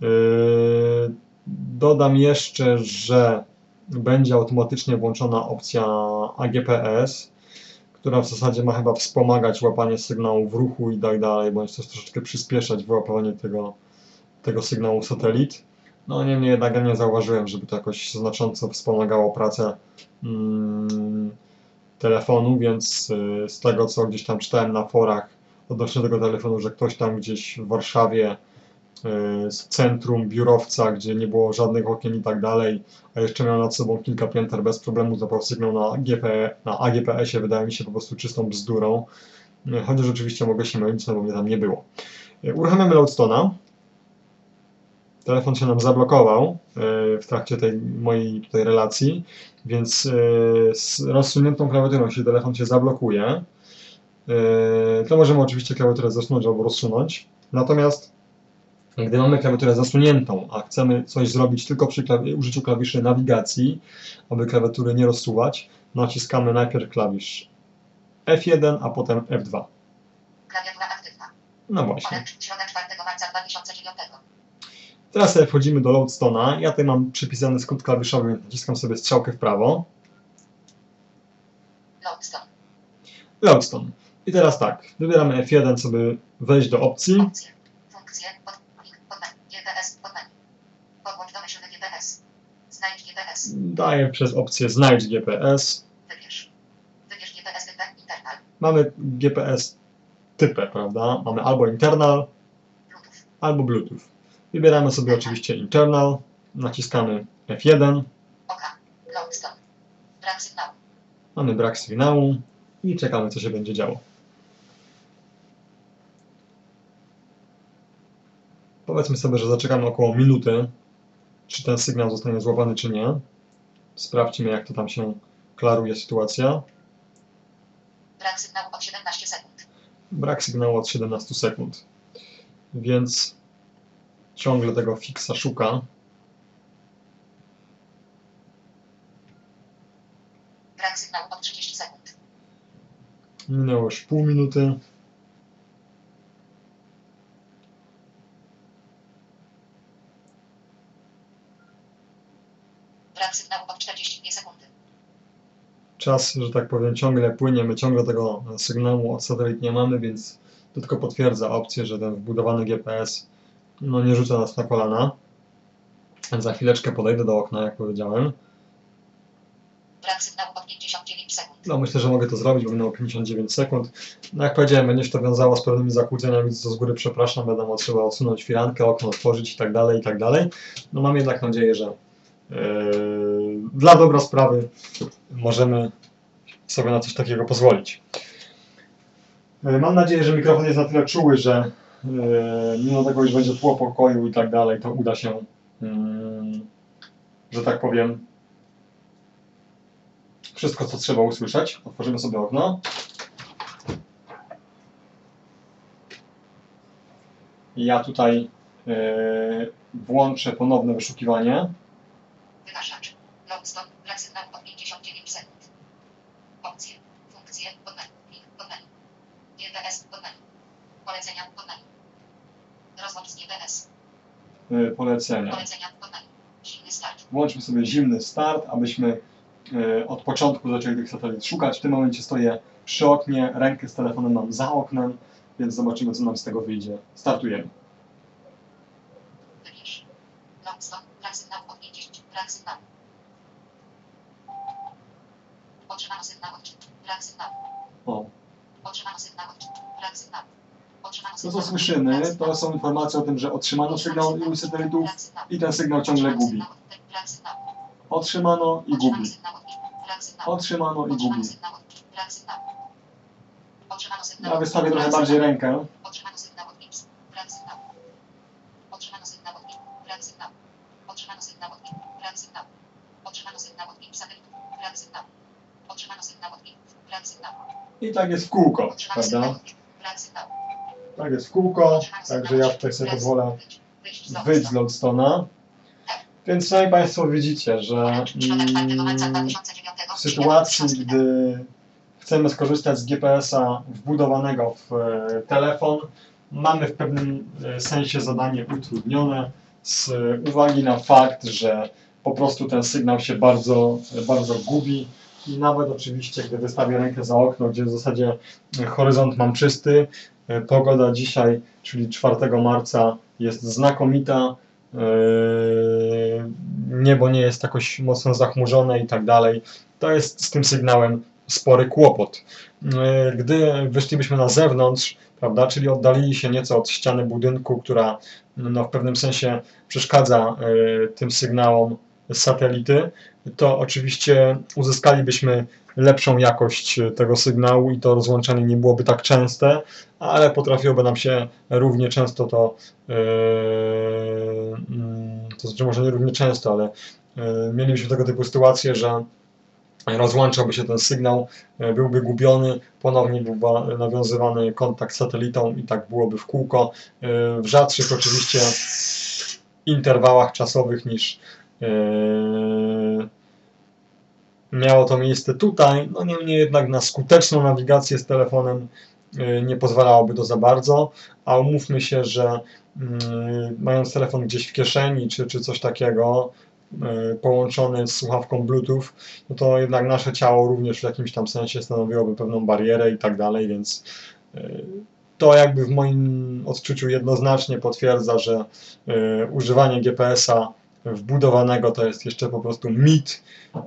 A: Yy, Dodam jeszcze, że będzie automatycznie włączona opcja AGPS, która w zasadzie ma chyba wspomagać łapanie sygnału w ruchu i tak dalej, bądź też troszeczkę przyspieszać wyłapywanie tego, tego sygnału satelit. No niemniej jednak ja nie zauważyłem, żeby to jakoś znacząco wspomagało pracę mm, telefonu, więc y, z tego co gdzieś tam czytałem na forach odnośnie tego telefonu, że ktoś tam gdzieś w Warszawie z centrum biurowca, gdzie nie było żadnych okien i tak dalej, a jeszcze miał nad sobą kilka pięter bez problemu zapał sygnał na, GP, na AGPS-ie, wydaje mi się po prostu czystą bzdurą. Y, Chociaż oczywiście mogę się mylić, no bo mnie tam nie było. Uruchamiamy Loadstone'a. Telefon się nam zablokował w trakcie tej mojej tutaj relacji, więc z rozsuniętą klawiaturą, jeśli telefon się zablokuje, to możemy oczywiście klawiaturę zasunąć albo rozsunąć. Natomiast gdy mamy klawiaturę zasuniętą, a chcemy coś zrobić tylko przy klawi- użyciu klawiszy nawigacji, aby klawiatury nie rozsuwać, naciskamy najpierw klawisz F1, a potem F2.
B: Klawiatura aktywna.
A: No właśnie.
B: Środa 4 marca 2009.
A: Teraz sobie wchodzimy do Loadstone'a. Ja tutaj mam przypisany skrót klawiszowy, więc naciskam sobie strzałkę w prawo.
B: Loadstone.
A: Loadstone. I teraz tak, wybieramy F1, żeby wejść do opcji.
B: Opcje. Funkcje. Pod, plik, pod menu. GPS. Pod menu. Podłącz domyślny GPS. Znajdź GPS.
A: Daję przez opcję Znajdź GPS.
B: Wybierz. Wybierz GPS typę internal.
A: Mamy GPS typę, prawda? Mamy albo internal,
B: Bluetooth.
A: albo Bluetooth. Wybieramy sobie oczywiście internal, naciskamy F1,
B: Oka. Loadstone. Brak sygnału.
A: mamy brak sygnału i czekamy co się będzie działo. Powiedzmy sobie, że zaczekamy około minuty, czy ten sygnał zostanie złapany, czy nie. Sprawdźmy, jak to tam się klaruje sytuacja.
B: Brak sygnału od 17 sekund.
A: Brak sygnału od 17 sekund. Więc ciągle tego fixa szuka.
B: Brak sygnału od 30 sekund.
A: Minęło już pół minuty.
B: Brak sygnału od 42 sekundy.
A: Czas, że tak powiem, ciągle płynie. My ciągle tego sygnału od satelit nie mamy, więc to tylko potwierdza opcję, że ten wbudowany GPS no, nie rzuca nas na kolana. Za chwileczkę podejdę do okna, jak powiedziałem.
B: Brak sygnału od 59 sekund.
A: No myślę, że mogę to zrobić, bo minęło 59 sekund. No jak powiedziałem, będzie się to wiązało z pewnymi zakłóceniami, co z góry przepraszam, wiadomo, trzeba odsunąć firankę, okno otworzyć i tak dalej, i tak dalej. No mam jednak nadzieję, że dla dobra sprawy możemy sobie na coś takiego pozwolić. Yy, mam nadzieję, że mikrofon jest na tyle czuły, że yy, mimo tego, iż będzie tło pokoju i tak dalej, to uda się, yy, że tak powiem, wszystko, co trzeba usłyszeć. Otworzymy sobie okno. Ja tutaj włączę ponowne wyszukiwanie.
B: Wygaszacz. Loadstone. Brak sygnału od 59 sekund. Opcje. Funkcje. Pod menu. Plik. Pod menu. GPS. Pod menu. Polecenia. Pod menu.
A: e, polecenia.
B: Polecenia.
A: Włączmy sobie zimny start, abyśmy e, od początku zaczęli tych satelit szukać. W tym momencie stoję przy oknie, rękę z telefonem mam za oknem, więc zobaczymy, co nam z tego wyjdzie. Startujemy.
B: Wybierz. Longstone. Brak sygnału od 50. Brak sygnału. Otrzymano sygnał od Brak sygnału.
A: O,
B: Otrzymano sygnał od Brak sygnału. Otrzymano
A: to
B: sygnał
A: co
B: od-
A: słyszymy, to są informacje o tym, że otrzymano sygnał iluś satelitów i ten sygnał ciągle gubi. Otrzymano i gubi. Otrzymano i gubi. Ja wystawię trochę bardziej rękę. I tak jest w kółko, prawda?
B: od Gips. Brak sygnału.
A: Tak jest kółko, także ja tutaj sobie pozwolę.
B: Wyjść z.
A: Lodestona. Więc sami Państwo widzicie, że
B: Środa 4 marca
A: mm,
B: 2009
A: w sytuacji, gdy chcemy skorzystać z GPS-a wbudowanego w e, telefon, mamy w pewnym e, sensie zadanie utrudnione z uwagi na fakt, że po prostu ten sygnał się bardzo, bardzo gubi i nawet oczywiście, gdy wystawię rękę za okno, gdzie w zasadzie e, horyzont mam czysty, e, pogoda dzisiaj, czyli 4 marca jest znakomita, e, niebo nie jest jakoś mocno zachmurzone i tak dalej, to jest z tym sygnałem spory kłopot. E, Gdy wyszlibyśmy na zewnątrz, prawda, czyli oddalili się nieco od ściany budynku, która no, w pewnym sensie przeszkadza e, tym sygnałom satelity, to oczywiście uzyskalibyśmy lepszą jakość e, tego sygnału i to rozłączenie nie byłoby tak częste, ale potrafiłoby nam się równie często to, e, mm, to znaczy może nie równie często, ale e, mielibyśmy tego typu sytuację, że rozłączałby się ten sygnał, byłby gubiony, ponownie byłby nawiązywany kontakt z satelitą i tak byłoby w kółko. W rzadszych oczywiście interwałach czasowych niż miało to miejsce tutaj. No niemniej jednak na skuteczną nawigację z telefonem e, nie pozwalałoby to za bardzo, a umówmy się, że mm, mając telefon gdzieś w kieszeni czy, czy coś takiego, e, połączony z słuchawką Bluetooth, no to jednak nasze ciało również w jakimś tam sensie stanowiłoby pewną barierę i tak dalej, więc e, to jakby w moim odczuciu jednoznacznie potwierdza, że używanie GPS-a wbudowanego to jest jeszcze po prostu mit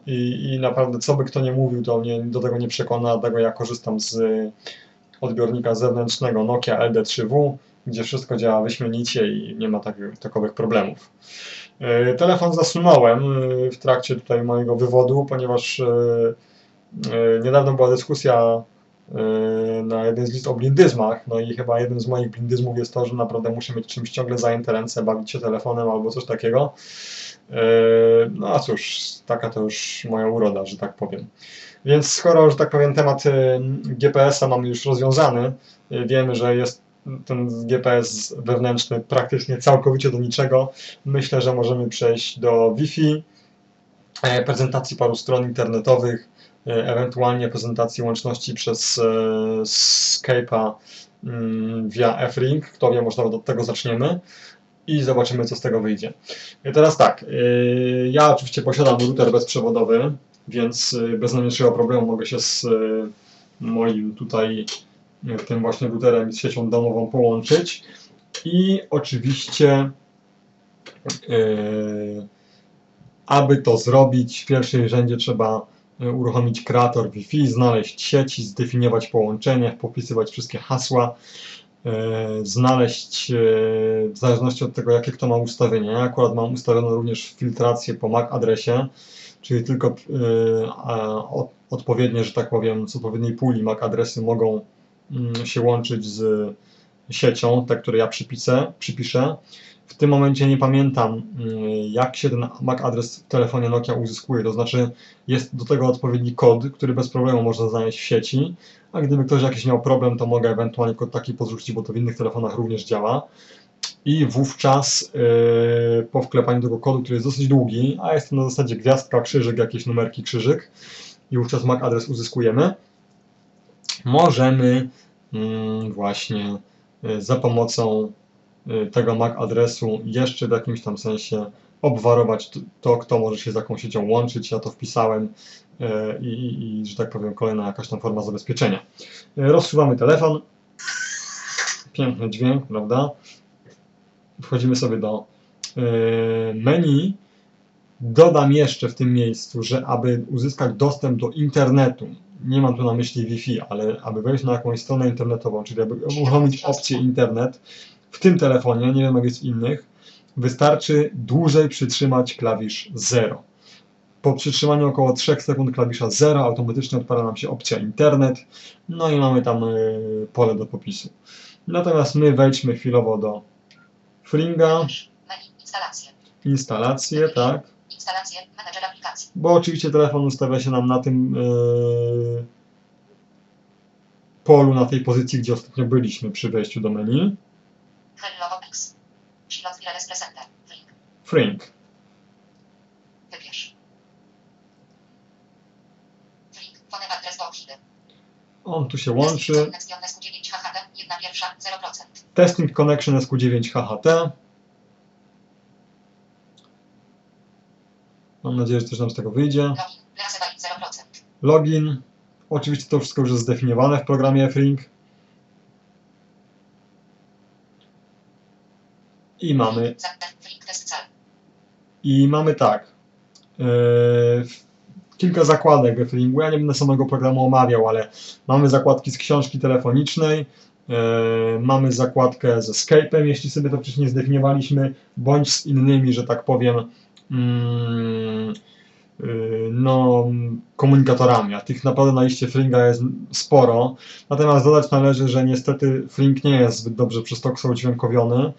A: i, i naprawdę co by kto nie mówił, to mnie do tego nie przekona, dlatego ja korzystam z odbiornika zewnętrznego Nokia LD3W, gdzie wszystko działa wyśmienicie i nie ma takich, takowych problemów. E, Telefon zasunąłem e, w trakcie tutaj mojego wywodu, ponieważ e, e, niedawno była dyskusja e, na jeden z list o blindyzmach, no i chyba jednym z moich blindyzmów jest to, że naprawdę muszę mieć czymś ciągle zajęte ręce, bawić się telefonem albo coś takiego. E, No a cóż, taka to już moja uroda, że tak powiem. Więc skoro, że tak powiem, temat e, GPS-a mamy już rozwiązany, wiemy, że jest ten GPS wewnętrzny praktycznie całkowicie do niczego, myślę, że możemy przejść do Wi-Fi, prezentacji paru stron internetowych, ewentualnie prezentacji łączności przez e, Skype'a mm, via F-Ring. Kto wie, może od tego zaczniemy i zobaczymy, co z tego wyjdzie. Teraz tak, e, ja oczywiście posiadam router bezprzewodowy, więc e, bez najmniejszego problemu mogę się z e, moim tutaj e, tym właśnie routerem i z siecią domową połączyć. I oczywiście e, aby to zrobić, w pierwszej rzędzie trzeba e, uruchomić kreator Wi-Fi, znaleźć sieci, zdefiniować połączenie, popisywać wszystkie hasła, e, znaleźć e, w zależności od tego, jakie kto ma ustawienie. Ja akurat mam ustawioną również filtrację po MAC adresie, czyli tylko e, odpowiednie, że tak powiem, z odpowiedniej puli MAC adresy mogą mm, się łączyć z siecią, te, które ja przypiszę. W tym momencie nie pamiętam, mm, jak się ten MAC adres w telefonie Nokia uzyskuje, to znaczy jest do tego odpowiedni kod, który bez problemu można znaleźć w sieci, a gdyby ktoś jakiś miał problem, to mogę ewentualnie kod taki podrzucić, bo to w innych telefonach również działa. I wówczas yy, po wklepaniu tego kodu, który jest dosyć długi, a jest to na zasadzie gwiazdka, krzyżyk, jakieś numerki, krzyżyk, i wówczas MAC adres uzyskujemy, możemy mm, właśnie y, za pomocą tego MAC adresu jeszcze w jakimś tam sensie obwarować to, kto może się z jaką siecią łączyć. Ja to wpisałem y, i, i, i że tak powiem, kolejna jakaś tam forma zabezpieczenia. Y, Rozsuwamy telefon. Piękny dźwięk, prawda? Wchodzimy sobie do y, menu. Dodam jeszcze w tym miejscu, że aby uzyskać dostęp do internetu, nie mam tu na myśli Wi-Fi, ale aby wejść na jakąś stronę internetową, czyli aby uruchomić opcję internet w tym telefonie, nie wiem jak jest w innych, wystarczy dłużej przytrzymać klawisz 0. Po przytrzymaniu około 3 sekund klawisza 0 automatycznie odpala nam się opcja internet, no i mamy tam y, pole do popisu. Natomiast my wejdźmy chwilowo do Fringa.
B: Instalacje.
A: instalacje, tak,
B: Instalacje. Menedżer aplikacji.
A: bo oczywiście telefon ustawia się nam na tym yy, polu, na tej pozycji, gdzie ostatnio byliśmy przy wejściu do menu.
B: Hello X. Pilot Wireless Presenter. Link.
A: Fring.
B: Wybierz. Link. Phone adres do Ochidy.
A: On tu się łączy.
B: Next 9 HHD. 1 pierwsza. 0%.
A: Testing Connection SQ9 HHT. Mam nadzieję, że coś nam z tego wyjdzie.
B: Login. Reasebain 0%.
A: Login. Oczywiście to wszystko już jest zdefiniowane w programie Fring. I mamy. I mamy tak. Yy, kilka zakładek we Flingu. Ja nie będę samego programu omawiał, ale mamy zakładki z książki telefonicznej. yy, mamy zakładkę ze Skype'em, jeśli sobie to wcześniej zdefiniowaliśmy, bądź z innymi, że tak powiem, mm, yy, no, komunikatorami, a tych naprawdę na liście Flinga jest sporo. Natomiast dodać należy, że niestety Fling nie jest zbyt dobrze przez to udźwiękowiony.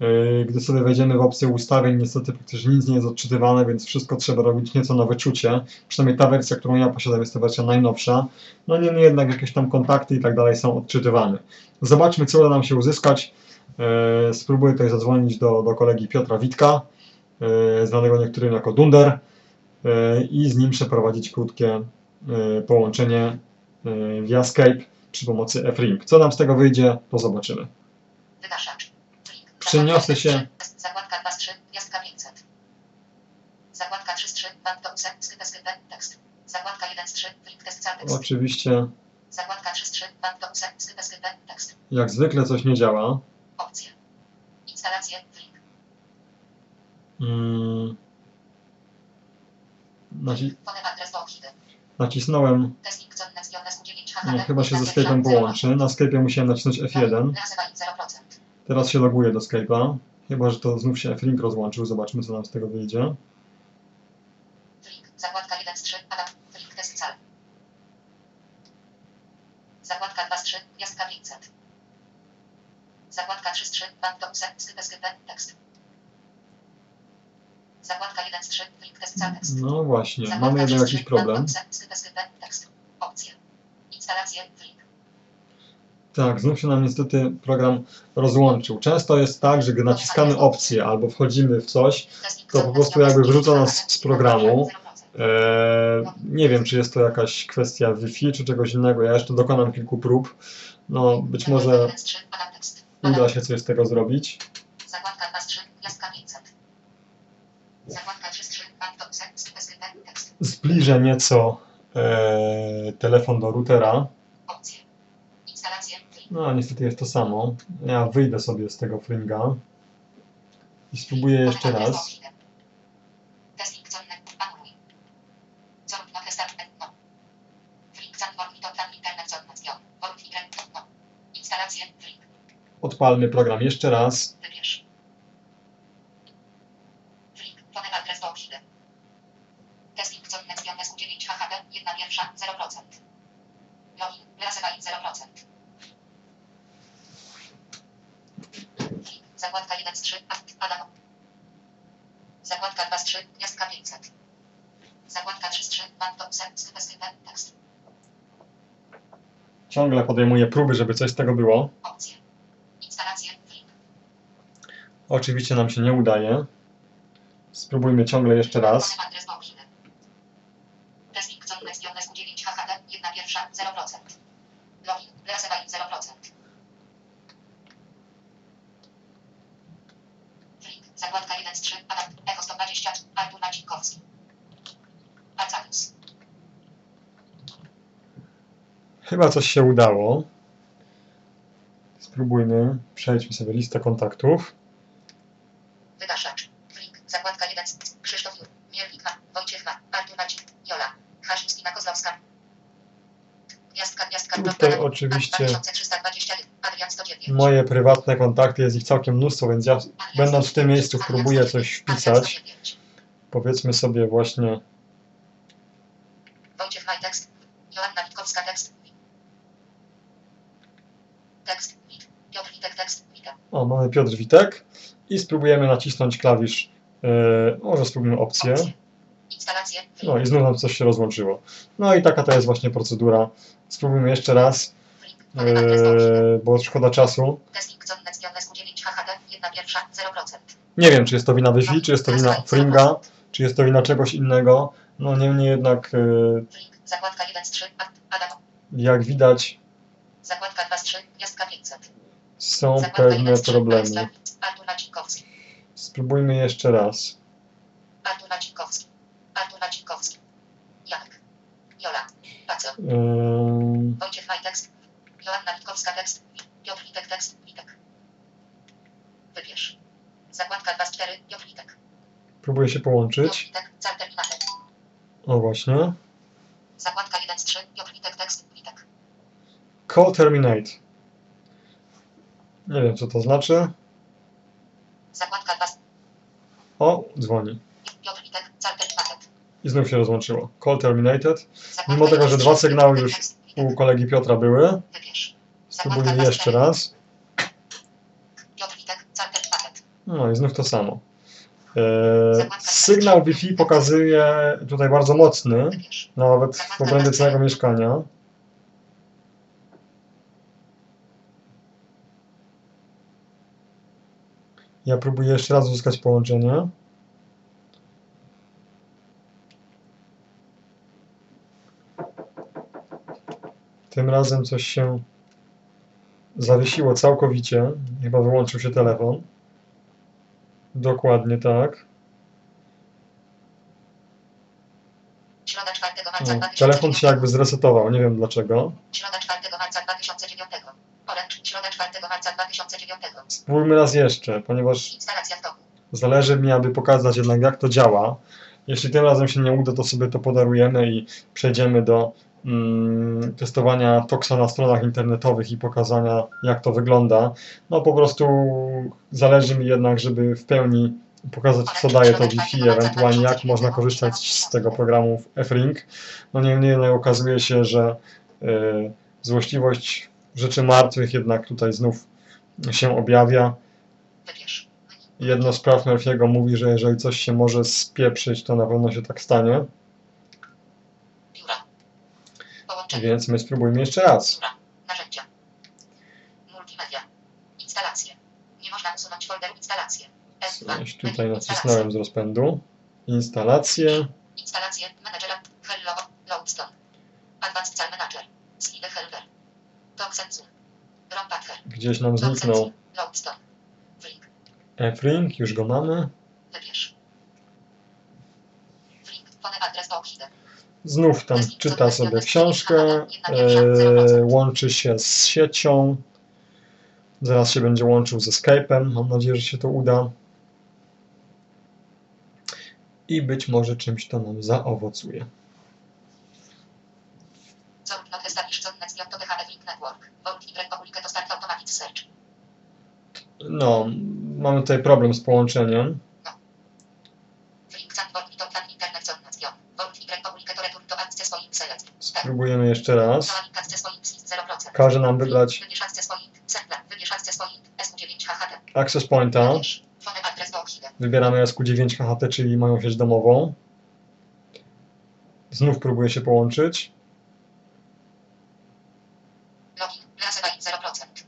A: Yy, Gdy sobie wejdziemy w opcję ustawień, niestety praktycznie nic nie jest odczytywane, więc wszystko trzeba robić nieco na wyczucie. Przynajmniej ta wersja, którą ja posiadam, jest to wersja najnowsza. No niemniej jednak jakieś tam kontakty i tak dalej są odczytywane. Zobaczmy, co uda nam się uzyskać. Yy, Spróbuję tutaj zadzwonić do, do kolegi Piotra Witka, yy, znanego niektórym jako Dunder, i z nim przeprowadzić krótkie połączenie via Skype przy pomocy F-Ring. Co nam z tego wyjdzie, to zobaczymy.
B: Wygaszacz.
A: Przeniosę się.
B: 3, Zakładka 2 z 3, gwiazdka 500. Zakładka 3 z 3, band do use, skypę, skypę, tekst. Zakładka 1 z 3, link test tekst.
A: Oczywiście,
B: Zakładka 3 z 3, band do use, skypę, skypę, tekst.
A: jak zwykle coś nie działa.
B: Opcje. Instalacje, link.
A: Mm. Naci
B: Ochidy.
A: nacisnąłem,
B: Testing zone next 9
A: nie,
B: HHD.
A: chyba się ze
B: 1 pierwsza,
A: Skype'em
B: 0%.
A: połączy. Na Skype'ie musiałem nacisnąć F1.
B: Reasebain 0%.
A: Teraz się loguję do Skype'a. Chyba, że to znów się F-Link rozłączył. Zobaczmy, co nam z tego wyjdzie.
B: Link. Zakładka 1 z 3, adam. Link test cal. Zakładka 2 z 3, gwiazdka 500. Zakładka 3 z 3, band do use, skypę, skypę, tekst. Zakładka 1 z 3, link test cal tekst.
A: No właśnie,
B: Zakładka
A: mamy jednak
B: 3 z
A: jakiś
B: 3, band do
A: problem.
B: use, skypę, skypę, tekst. Opcje. Instalacje, link.
A: Tak, znów się nam niestety program rozłączył. Często jest tak, że gdy naciskamy opcję albo wchodzimy w coś, To po prostu jakby
B: 9
A: wyrzuca nas z programu.
B: 0%.
A: Eee, nie wiem, czy jest to jakaś kwestia Wi-Fi, czy czegoś innego. Ja jeszcze dokonam kilku prób. No, być może
B: 1 z 3, adam tekst. Adam.
A: uda się coś z tego zrobić.
B: Zakładka 2 z 3, gwiazdka 500. Zakładka 3 z 3, band do use, skypę, skypę, tekst.
A: Zbliżę nieco eee, telefon do routera. No, niestety jest to samo. Ja wyjdę sobie z tego fringa i spróbuję jeszcze raz.
B: Testing zone anuluj. Zone no restart no. Link zone work to plan internet zone zone. Work internet no. Instalacje link.
A: Odpalmy program jeszcze raz.
B: Wybierz. Link. Phone adres do Ochidy. Testing zone next 9 HHD. 1 pierwsza 0%. Login. Reasebain 0%. Link. Zakładka 1 z 3. Adam. Zakładka 2 z 3. Gwiazdka 500. Zakładka 3 z 3. Band do use. Skypę, skypę, tekst.
A: Ciągle podejmuję próby, żeby coś z tego było. Oczywiście nam się nie udaje. Spróbujmy ciągle jeszcze raz.
B: Phone adres do Ochidy. Testing zone next 9 HHD. 1 pierwsza 0%. Login. Reasebain 0%. Zakładka 1 z 3. Adam. Echo 120. Artur Macinkowski. Arcadius.
A: Chyba coś się udało. Spróbujmy. Przejdźmy sobie listę kontaktów.
B: Wygaszacz. Link. Zakładka 1 z Krzysztof Jur. Mielnik ma. Wojciech ma. Artur Macik. Jola. Kozłowska. Gwiazdka, gwiazdka.
A: Tutaj oczywiście
B: 2321. Adrian 109.
A: Moje prywatne kontakty, jest ich całkiem mnóstwo, więc ja będąc w tym
B: 109.
A: miejscu próbuję
B: 109.
A: coś wpisać.
B: 109.
A: Powiedzmy sobie właśnie
B: Wojciech Maj tekst. Joanna Witkowska tekst. Tekst. Wit. Piotr Witek tekst. Witek.
A: Piotr Witek i spróbujemy nacisnąć klawisz. Yy, może spróbujmy opcję. No i znów nam coś się rozłączyło. No i taka to jest właśnie procedura. Spróbujmy jeszcze raz, yy, bo szkoda czasu.
B: Testing Zonnet Ziones 9 HHD. 1 pierwsza. 0%.
A: Nie wiem, czy jest to wina Wi-Fi, czy jest to wina Fringa, czy jest to wina czegoś innego. No niemniej jednak,
B: Link. Zakładka 1 z 3. Ad- Adam.
A: jak widać,
B: Zakładka 2 z 3. Gwiazdka 500.
A: są pewne
B: 1 z 3.
A: problemy. Spróbujmy jeszcze raz.
B: Artur Macinkowski. Artur Macinkowski. Janek. Jola. Paco. Wojciech Maj tekst. Joanna Witkowska tekst. Piotr Witek tekst. Witek. Wybierz. Zakładka 2 z 4. Piotr Witek.
A: próbuję się połączyć. O właśnie.
B: Zakładka 1 z 3. Piotr Witek tekst. Witek.
A: Call terminate. Nie wiem, co to znaczy.
B: Zakładka 2 z
A: O, dzwoni. I znów się rozłączyło. Call terminated. Mimo tego,
B: 1
A: że dwa
B: 3.
A: sygnały już. U kolegi Piotra były. Spróbujmy jeszcze raz. No i znów to samo. Eee, sygnał Wi-Fi pokazuje tutaj bardzo mocny, nawet w obrębie całego mieszkania. Ja próbuję jeszcze raz uzyskać połączenie. Tym razem coś się zawiesiło całkowicie. Chyba wyłączył się telefon. Dokładnie tak.
B: Środa 4 marca
A: O,
B: 2009.
A: telefon się jakby zresetował, nie wiem dlaczego.
B: Środa 4 marca 2009. Środa 4 marca 2009.
A: Spróbujmy raz jeszcze, ponieważ
B: Instalacja w toku.
A: zależy mi, aby pokazać jednak jak to działa. Jeśli tym razem się nie uda, to sobie to podarujemy i przejdziemy do mm, testowania Toxa na stronach internetowych i pokazania jak to wygląda. No po prostu zależy mi jednak, żeby w pełni pokazać co daje to Wi-Fi, ewentualnie jak można korzystać z tego programu w F-Ring. No niemniej jednak okazuje się, że y, złośliwość rzeczy martwych jednak tutaj znów się objawia. Jedno z praw Murphy'ego mówi, że jeżeli coś się może spieprzyć, to na pewno się tak stanie. Więc my spróbujmy jeszcze raz.
B: Narzędzia. Multimedia. Instalacje. Nie można usunąć folderu instalacje. F2.
A: Coś tutaj nacisnąłem z rozpędu. Instalacje.
B: Instalacje. Hello. Loadstone. Advanced Cell Manager. Slide Helper. Toxenzu. Rompather.
A: Gdzieś nam zniknął. F-Ring, już go mamy. Znów tam czyta sobie książkę, e, łączy się z siecią. Zaraz się będzie łączył ze Skype'em. Mam nadzieję, że się to uda. I być może czymś to nam zaowocuje.
B: Zarówno establish Zonnet J to DHF Link Network. Volt Y public to start automatic search.
A: No, mamy tutaj problem z połączeniem. Spróbujemy jeszcze raz.
B: Załamik access point is 0%.
A: Każe nam wybrać
B: access point. Setla. Wybierz access point. SQ9 HHD.
A: Access Pointa. Wybieramy SQ9 HHT, czyli moją sieć domową. Znów próbuję się połączyć.
B: Login. Lasebain 0%.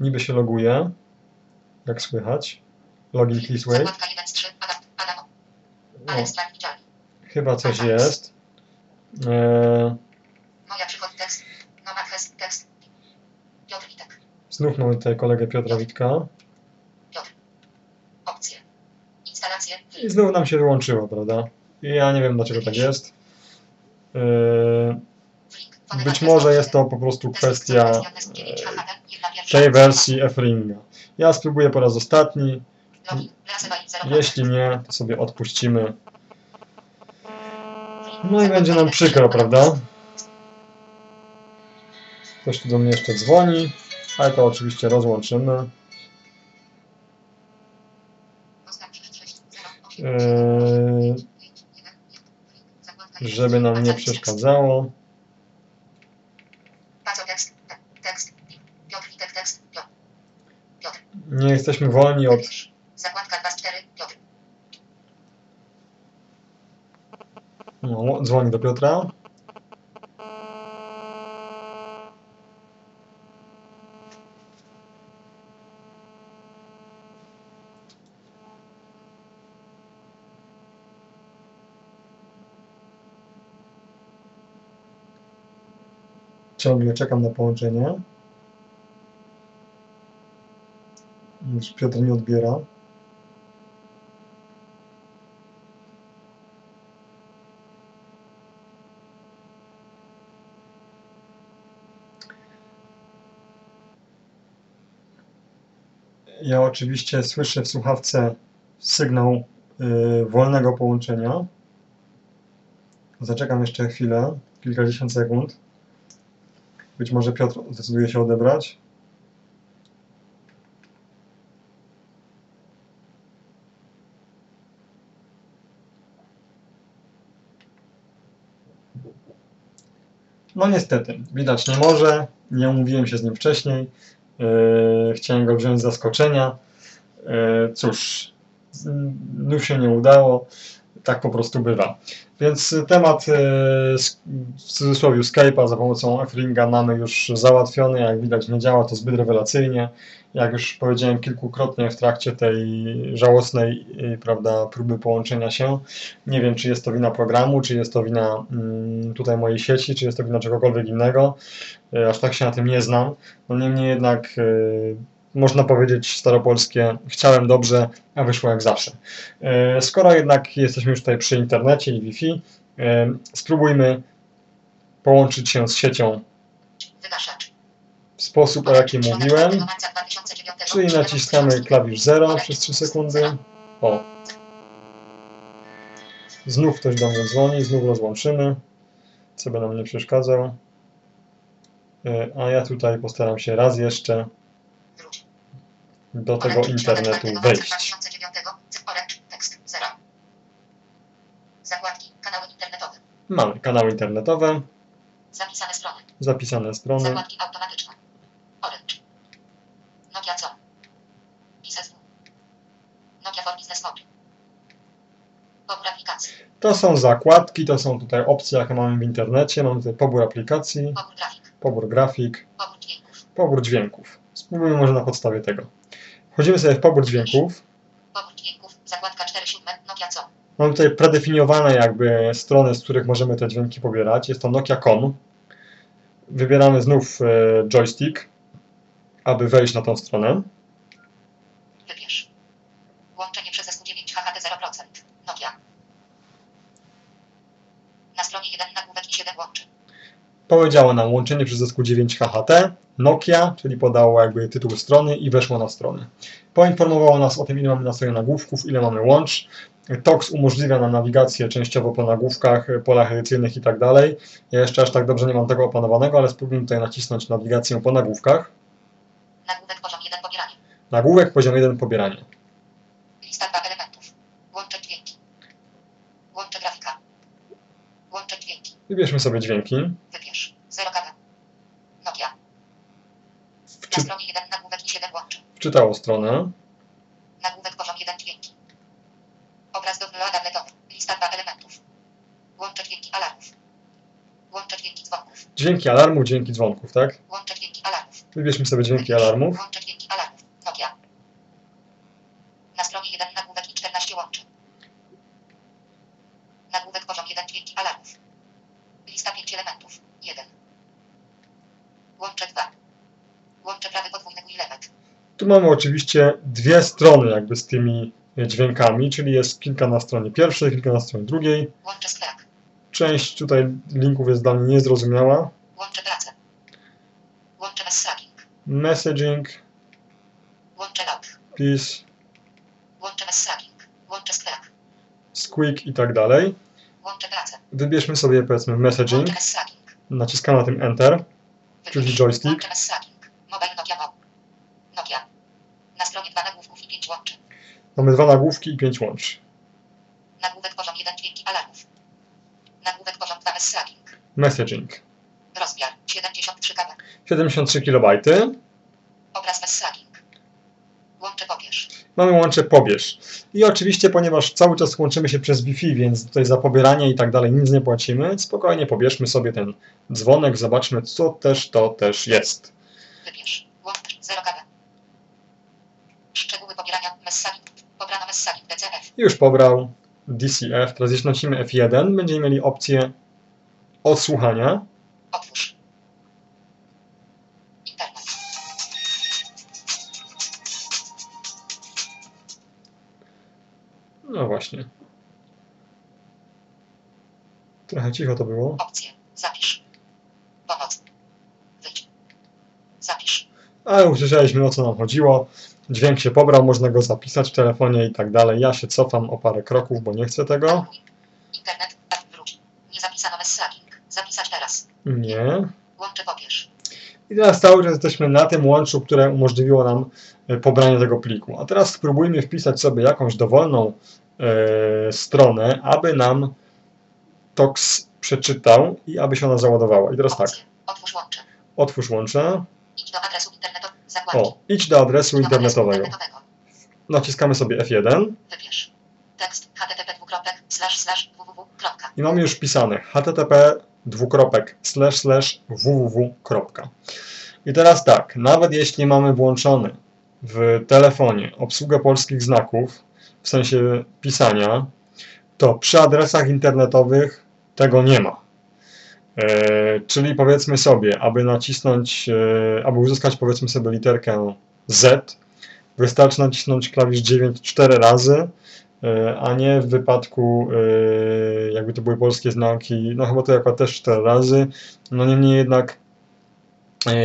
A: Niby się loguje. Jak słychać. Login please wait.
B: Zakładka 1 z 3. Adam. Adam.
A: O,
B: Alex Clark widzialny.
A: chyba coś jest. Eee.
B: Piotr Witek.
A: znów mamy tutaj kolegę Piotra Witka. I znowu nam się wyłączyło, prawda? I ja nie wiem dlaczego tak jest. Yy, Być może jest to po prostu kwestia e, tej wersji F-Ringa. Ja spróbuję po raz ostatni. Jeśli nie, to sobie odpuścimy. No i będzie nam przykro, prawda? Ktoś tu do mnie jeszcze dzwoni, ale to oczywiście rozłączymy. Eee, żeby nam nie przeszkadzało.
B: Tekst, tekst, Piotr, Witek, tekst, Piotr. Piotr.
A: Nie jesteśmy wolni od.
B: Zakładka 2 z 4, Piotr.
A: No, dzwoni do Piotra. Ciągle czekam na połączenie. Piotr nie odbiera. Ja oczywiście słyszę w słuchawce sygnał y, wolnego połączenia. Zaczekam jeszcze chwilę, kilkadziesiąt sekund. Być może Piotr zdecyduje się odebrać. No niestety, widać nie może. Nie umówiłem się z nim wcześniej. Yy, chciałem go wziąć z zaskoczenia. Yy, cóż, znów się nie udało. Tak po prostu bywa. Więc temat yy, sk- w cudzysłowie Skype'a za pomocą F-Ringa mamy już załatwiony. Jak widać nie działa to zbyt rewelacyjnie. Jak już powiedziałem kilkukrotnie w trakcie tej żałosnej yy, prawda, próby połączenia się. Nie wiem, czy jest to wina programu, czy jest to wina mm, tutaj mojej sieci, czy jest to wina czegokolwiek innego. Aż tak się na tym nie znam. No niemniej jednak można powiedzieć staropolskie chciałem dobrze, a wyszło jak zawsze. Yy, Skoro jednak jesteśmy już tutaj przy internecie i Wi-Fi, yy, spróbujmy połączyć się z siecią w sposób, o jakim mówiłem, czyli naciskamy klawisz 0 przez 3 sekundy. O. Znów ktoś do mnie dzwoni, znów rozłączymy, co by nam nie przeszkadzał. Yy, A ja tutaj postaram się raz jeszcze. Do tego internetu wejść.
B: 2009, Orange, tekst 0. Zakładki, kanały internetowe.
A: Mamy kanały internetowe,
B: Zapisane strony.
A: zapisane strony.
B: Zakładki automatyczne. Orange. Nokia co? Nokia for Business Mobile. Pobór aplikacji.
A: To są zakładki, to są tutaj opcje, jakie mamy w internecie. Mamy tutaj pobór aplikacji,
B: Pobór grafik.
A: pobór grafik,
B: Pobór dźwięków.
A: pobór dźwięków. Spróbujmy może na podstawie tego. Wchodzimy sobie w pobór dźwięków.
B: Pobór dźwięków. Zakładka 47. Nokia co?
A: Mamy tutaj predefiniowane jakby strony, z których możemy te dźwięki pobierać. Jest to Nokia.com. Wybieramy znów e, joystick, aby wejść na tą stronę.
B: Wybierz. Łączenie przez SQ9 HHT 0%. Nokia. Na stronie 1 nagłówek i 7 łączy.
A: Powiedziało nam łączenie przez SQ9 HHT, Nokia, czyli podało jakby tytuł strony i weszło na stronę. Poinformowało nas o tym, ile mamy na stronie nagłówków, ile mamy łącz. TOX umożliwia nam nawigację częściowo po nagłówkach, polach edycyjnych i tak dalej. Ja jeszcze aż tak dobrze nie mam tego opanowanego, ale spróbujmy tutaj nacisnąć nawigację po nagłówkach.
B: Nagłówek poziom 1 pobieranie.
A: Nagłówek poziom 1 pobieranie.
B: Lista 2 elementów. Łącze dźwięki. Łącze grafika. Łącze dźwięki.
A: Wybierzmy sobie dźwięki.
B: Wybierz. 0 KB. Nokia. Na
A: Wczy
B: stronie 1 nagłówek i 7 łączy.
A: wczytało stronę.
B: Nagłówek poziom 1 dźwięki. Obraz do tabletowy. Lista 2 elementów. Łącze dźwięki alarmów. Łącze dźwięki dzwonków.
A: Dźwięki alarmu, dźwięki dzwonków, tak?
B: Łącze dźwięki alarmów.
A: Wybierzmy sobie dźwięki alarmów.
B: Łącze dźwięki alarmów. Nokia. Na stronie 1 nagłówek i 14 łączy. Nagłówek poziom 1 dźwięki alarmów. Lista 5 elementów. 1. Łącze 2. Łącze prawy podwójny element.
A: Tu mamy oczywiście dwie strony jakby z tymi dźwiękami, czyli jest kilka na stronie pierwszej, kilka na stronie drugiej. Część tutaj linków jest dla mnie niezrozumiała.
B: Łączę pracę. Łączę messaging.
A: Messaging,
B: Łączę log. Łączę messaging. Łączę Slack.
A: squeak i tak dalej.
B: Łączę pracę.
A: Wybierzmy sobie powiedzmy messaging,
B: Łączę messaging.
A: naciskamy na tym enter. Czyli joystick.
B: Łączę messaging. Mobile Nokia Mo. Nokia. Na stronie dwa nagłówków i pięć łączy.
A: Mamy dwa nagłówki i pięć łącz.
B: Nagłówek poziom 1 dźwięki alarmów. Nagłówek poziom 2 messaging.
A: Messaging.
B: Rozmiar 73 KB.
A: 73 KB.
B: Obraz messaging. Łączę pobierz.
A: Mamy łącze pobierz. I oczywiście, ponieważ cały czas łączymy się przez Wi-Fi, więc tutaj za pobieranie i tak dalej nic nie płacimy, spokojnie pobierzmy sobie ten dzwonek, zobaczmy co też to też jest.
B: Wybierz. Łącz 0 KB. Szczegóły pobierania messaging. Pobrano messaging DCF.
A: Już pobrał DCF. Teraz jeśli nacisnimy F1, będziemy mieli opcję odsłuchania.
B: Otwórz. Internet.
A: No właśnie. Trochę cicho to było.
B: Opcje.
A: Ale usłyszeliśmy o co nam chodziło. Dźwięk się pobrał, można go zapisać w telefonie i tak dalej. Ja się cofam o parę kroków, bo nie chcę tego.
B: Internet. F wróć. Nie zapisano messaging. Zapisać teraz.
A: Nie.
B: Łączę pobierz.
A: I teraz cały czas jesteśmy na tym łączu, które umożliwiło nam e, pobranie tego pliku. A teraz spróbujmy wpisać sobie jakąś dowolną e, stronę, aby nam TOX przeczytał i aby się ona załadowała. I teraz tak.
B: Otwórz łącze.
A: otwórz łącze.
B: Idź do adresu internetowego. Zakładki.
A: O, idź do adresu internetowego. Naciskamy sobie F1
B: Wybierz. Tekst http dwukropek slash slash www.
A: i mamy już wpisane http dwukropek slash slash www. I teraz tak, nawet jeśli mamy włączony w telefonie obsługę polskich znaków, w sensie pisania, to przy adresach internetowych tego nie ma. E, czyli powiedzmy sobie, aby nacisnąć, e, aby uzyskać powiedzmy sobie literkę Z, wystarczy nacisnąć klawisz 9 4 razy, e, a nie w wypadku, jakby to były polskie znaki, no chyba to jako też 4 razy, no niemniej jednak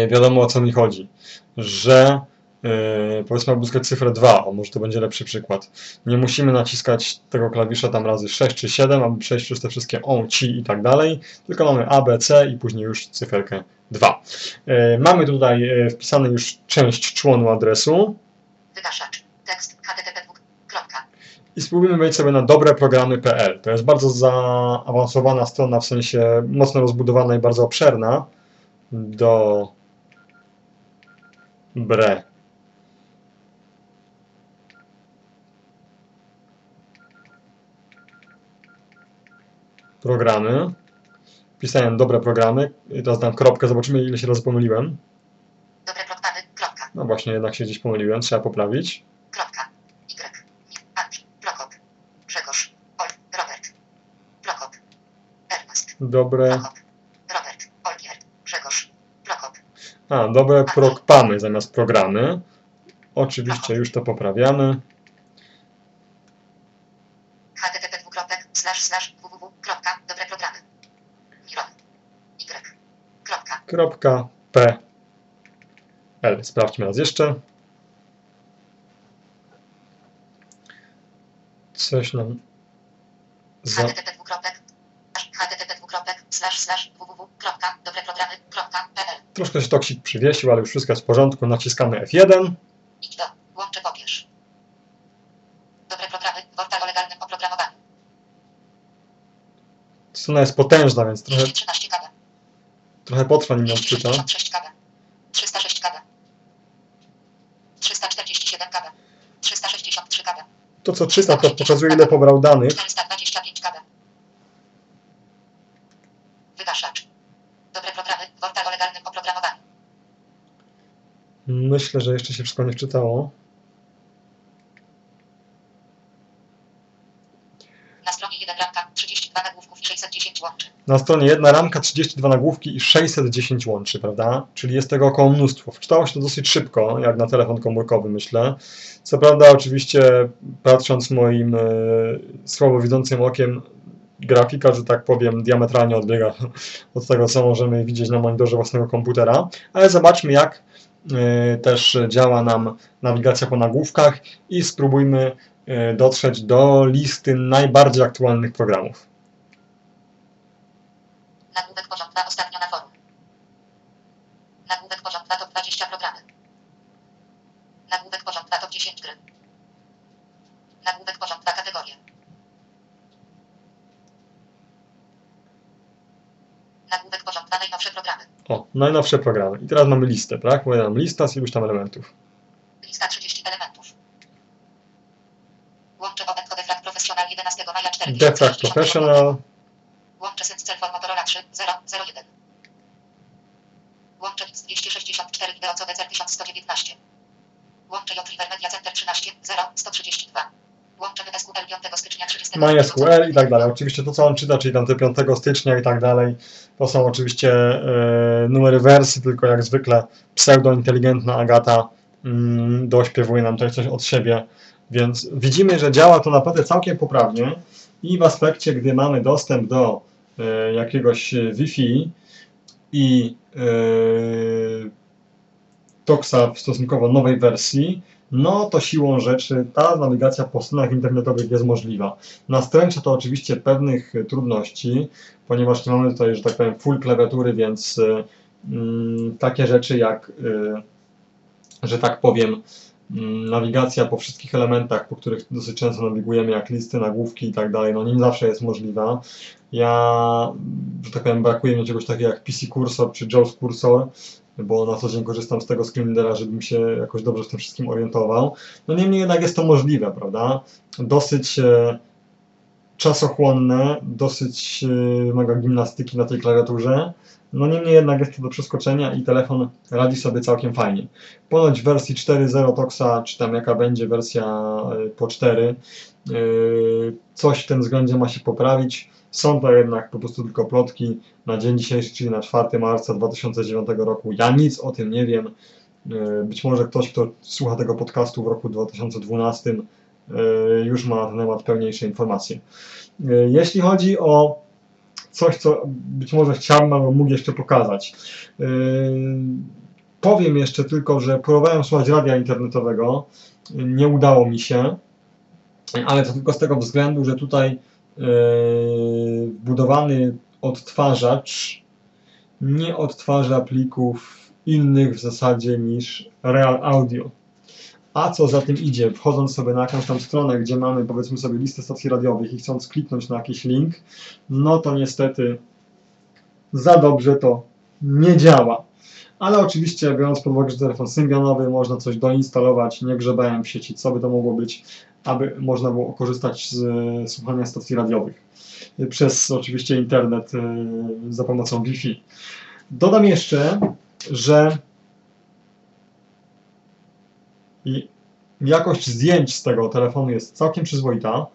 A: wiadomo o co mi chodzi, że e, powiedzmy uzyskać cyfrę 2, o może to będzie lepszy przykład, nie musimy naciskać tego klawisza tam razy 6 czy 7, aby przejść przez te wszystkie on, ci i tak dalej, tylko mamy A, B, C i później już cyferkę 2. E, Mamy tutaj wpisane już część członu adresu
B: Wygaszacz. Tekst http. Kropka.
A: i spróbujmy wejść sobie na dobreprogramy.pl. To jest bardzo zaawansowana strona, w sensie mocno rozbudowana i bardzo obszerna. Do bre. Programy. Pisałem dobre programy. I teraz dam kropkę, zobaczymy ile się razy pomyliłem.
B: Dobre programy. Kropka.
A: No właśnie, jednak się gdzieś pomyliłem, trzeba poprawić.
B: Kropka. Y. Nie. Andrzej. Prokop. Grzegorz. Ol. Robert. Prokop. Ernest.
A: Dobre.
B: Prokop. Robert. Olgier. Grzegorz. Prokop.
A: A, dobre prokpamy zamiast programy. Oczywiście już to poprawiamy.
B: http dwukropek slash slash www. Kropka. Dobre programy. Miron. Y. Kropka.
A: Kropka P. L. Sprawdźmy raz jeszcze. Coś nam za...
B: pl.
A: Troszkę się toksik przywiesił, ale już wszystko jest w porządku. Naciskamy F1.
B: Idź do. Łączę pobierz. Dobre programy. Portal o legalnym oprogramowaniu.
A: Strona jest potężna, więc trochę,
B: 213 KB.
A: Trochę potrwa nim ją czyta.
B: 266 KB. 306 KB. 347 KB. 363 KB.
A: To co czyta, to pokazuje ile pobrał danych.
B: 425 KB. Wygaszacz. Dobre programy. Portal o legalnym oprogramowaniu.
A: Myślę, że jeszcze się wszystko nie wczytało.
B: Na stronie 1 ramka, 32 nagłówków i 610 łączy.
A: Na stronie jedna ramka, 32 nagłówki i 610 łączy, prawda? Czyli jest tego około mnóstwo. Wczytało się to dosyć szybko, jak na telefon komórkowy, myślę. Co prawda, oczywiście, patrząc moim e, słabowidzącym okiem, grafika, że tak powiem, diametralnie odbiega od tego, co możemy widzieć na monitorze własnego komputera. Ale zobaczmy, jak e, też działa nam nawigacja po nagłówkach i spróbujmy e, dotrzeć do listy najbardziej aktualnych programów.
B: Nagłówek porząd 2 ostatnio na forum. Nagłówek porząd 2 top 20 programy. Nagłówek porząd 2 top 10 gry. Nagłówek porząd 2 kategorie. Nagłówek porząd 2 najnowsze programy.
A: O, najnowsze programy. I teraz mamy listę, tak? Mówię nam lista z iluś tam elementów.
B: Lista 30 elementów. Łącze Open Code Flag Professional 11 maja 4
A: Defrag Professional,
B: 3, 0, 0, Łącze 264 wideo co decer 1119. Łącze J Media Center 13, 0, 132. Łącze 5 stycznia 30.
A: MySQL no i tak dalej. Oczywiście to, co on czyta, czyli tam te 5 stycznia i tak dalej, to są oczywiście y, numery wersji, tylko jak zwykle pseudointeligentna Agata y, dośpiewuje nam tutaj coś od siebie, więc widzimy, że działa to naprawdę całkiem poprawnie i w aspekcie, gdy mamy dostęp do jakiegoś Wi-Fi i e, Toxa w stosunkowo nowej wersji, no to siłą rzeczy ta nawigacja po stronach internetowych jest możliwa. Nastręcza to oczywiście pewnych e, trudności, ponieważ nie mamy tutaj, że tak powiem, full klawiatury, więc e, mm, takie rzeczy jak, e, że tak powiem, mm, nawigacja po wszystkich elementach, po których dosyć często nawigujemy, jak listy, nagłówki i tak dalej, no nie zawsze jest możliwa. Ja, że tak powiem, brakuje mi czegoś takiego jak PC Cursor czy JAWS Cursor, bo na co dzień korzystam z tego screen readera, żebym się jakoś dobrze w tym wszystkim orientował. No niemniej jednak jest to możliwe, prawda? Dosyć e, czasochłonne, dosyć e, wymaga gimnastyki na tej klawiaturze. No niemniej jednak jest to do przeskoczenia i telefon radzi sobie całkiem fajnie. Ponoć w wersji 4.0 Toxa, czy tam jaka będzie wersja e, po 4, e, coś w tym względzie ma się poprawić. Są to jednak po prostu tylko plotki na dzień dzisiejszy, czyli na 4 marca 2009 roku. Ja nic o tym nie wiem. E, Być może ktoś, kto słucha tego podcastu w roku 2012, e, już ma na ten temat pełniejsze informacje. E, Jeśli chodzi o coś, co być może chciałbym albo mógł jeszcze pokazać. Powiem jeszcze tylko, że próbowałem słuchać radia internetowego. Nie udało mi się, ale to tylko z tego względu, że tutaj e, wbudowany odtwarzacz nie odtwarza plików innych w zasadzie niż Real Audio. A co za tym idzie, wchodząc sobie na jakąś tam stronę, gdzie mamy powiedzmy sobie listę stacji radiowych i chcąc kliknąć na jakiś link, no to niestety za dobrze to nie działa. Ale oczywiście, biorąc pod uwagę, że telefon symbionowy, można coś doinstalować, nie grzebałem w sieci, co by to mogło być, aby można było korzystać z e, słuchania stacji radiowych e, przez oczywiście internet e, za pomocą Wi-Fi. Dodam jeszcze, że jakość zdjęć z tego telefonu jest całkiem przyzwoita.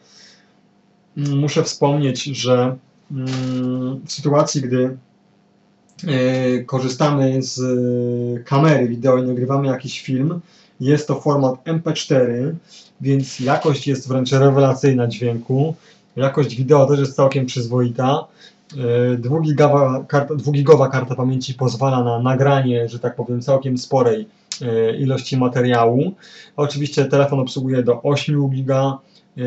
A: Mm, Muszę wspomnieć, że mm, w sytuacji, gdy korzystamy z e, kamery wideo i nagrywamy jakiś film, jest to format MP4, więc jakość jest wręcz rewelacyjna dźwięku. Jakość wideo też jest całkiem przyzwoita. E, Dwugigowa karta, karta pamięci pozwala na nagranie, że tak powiem, całkiem sporej e, ilości materiału. Oczywiście telefon obsługuje do 8 giga. E,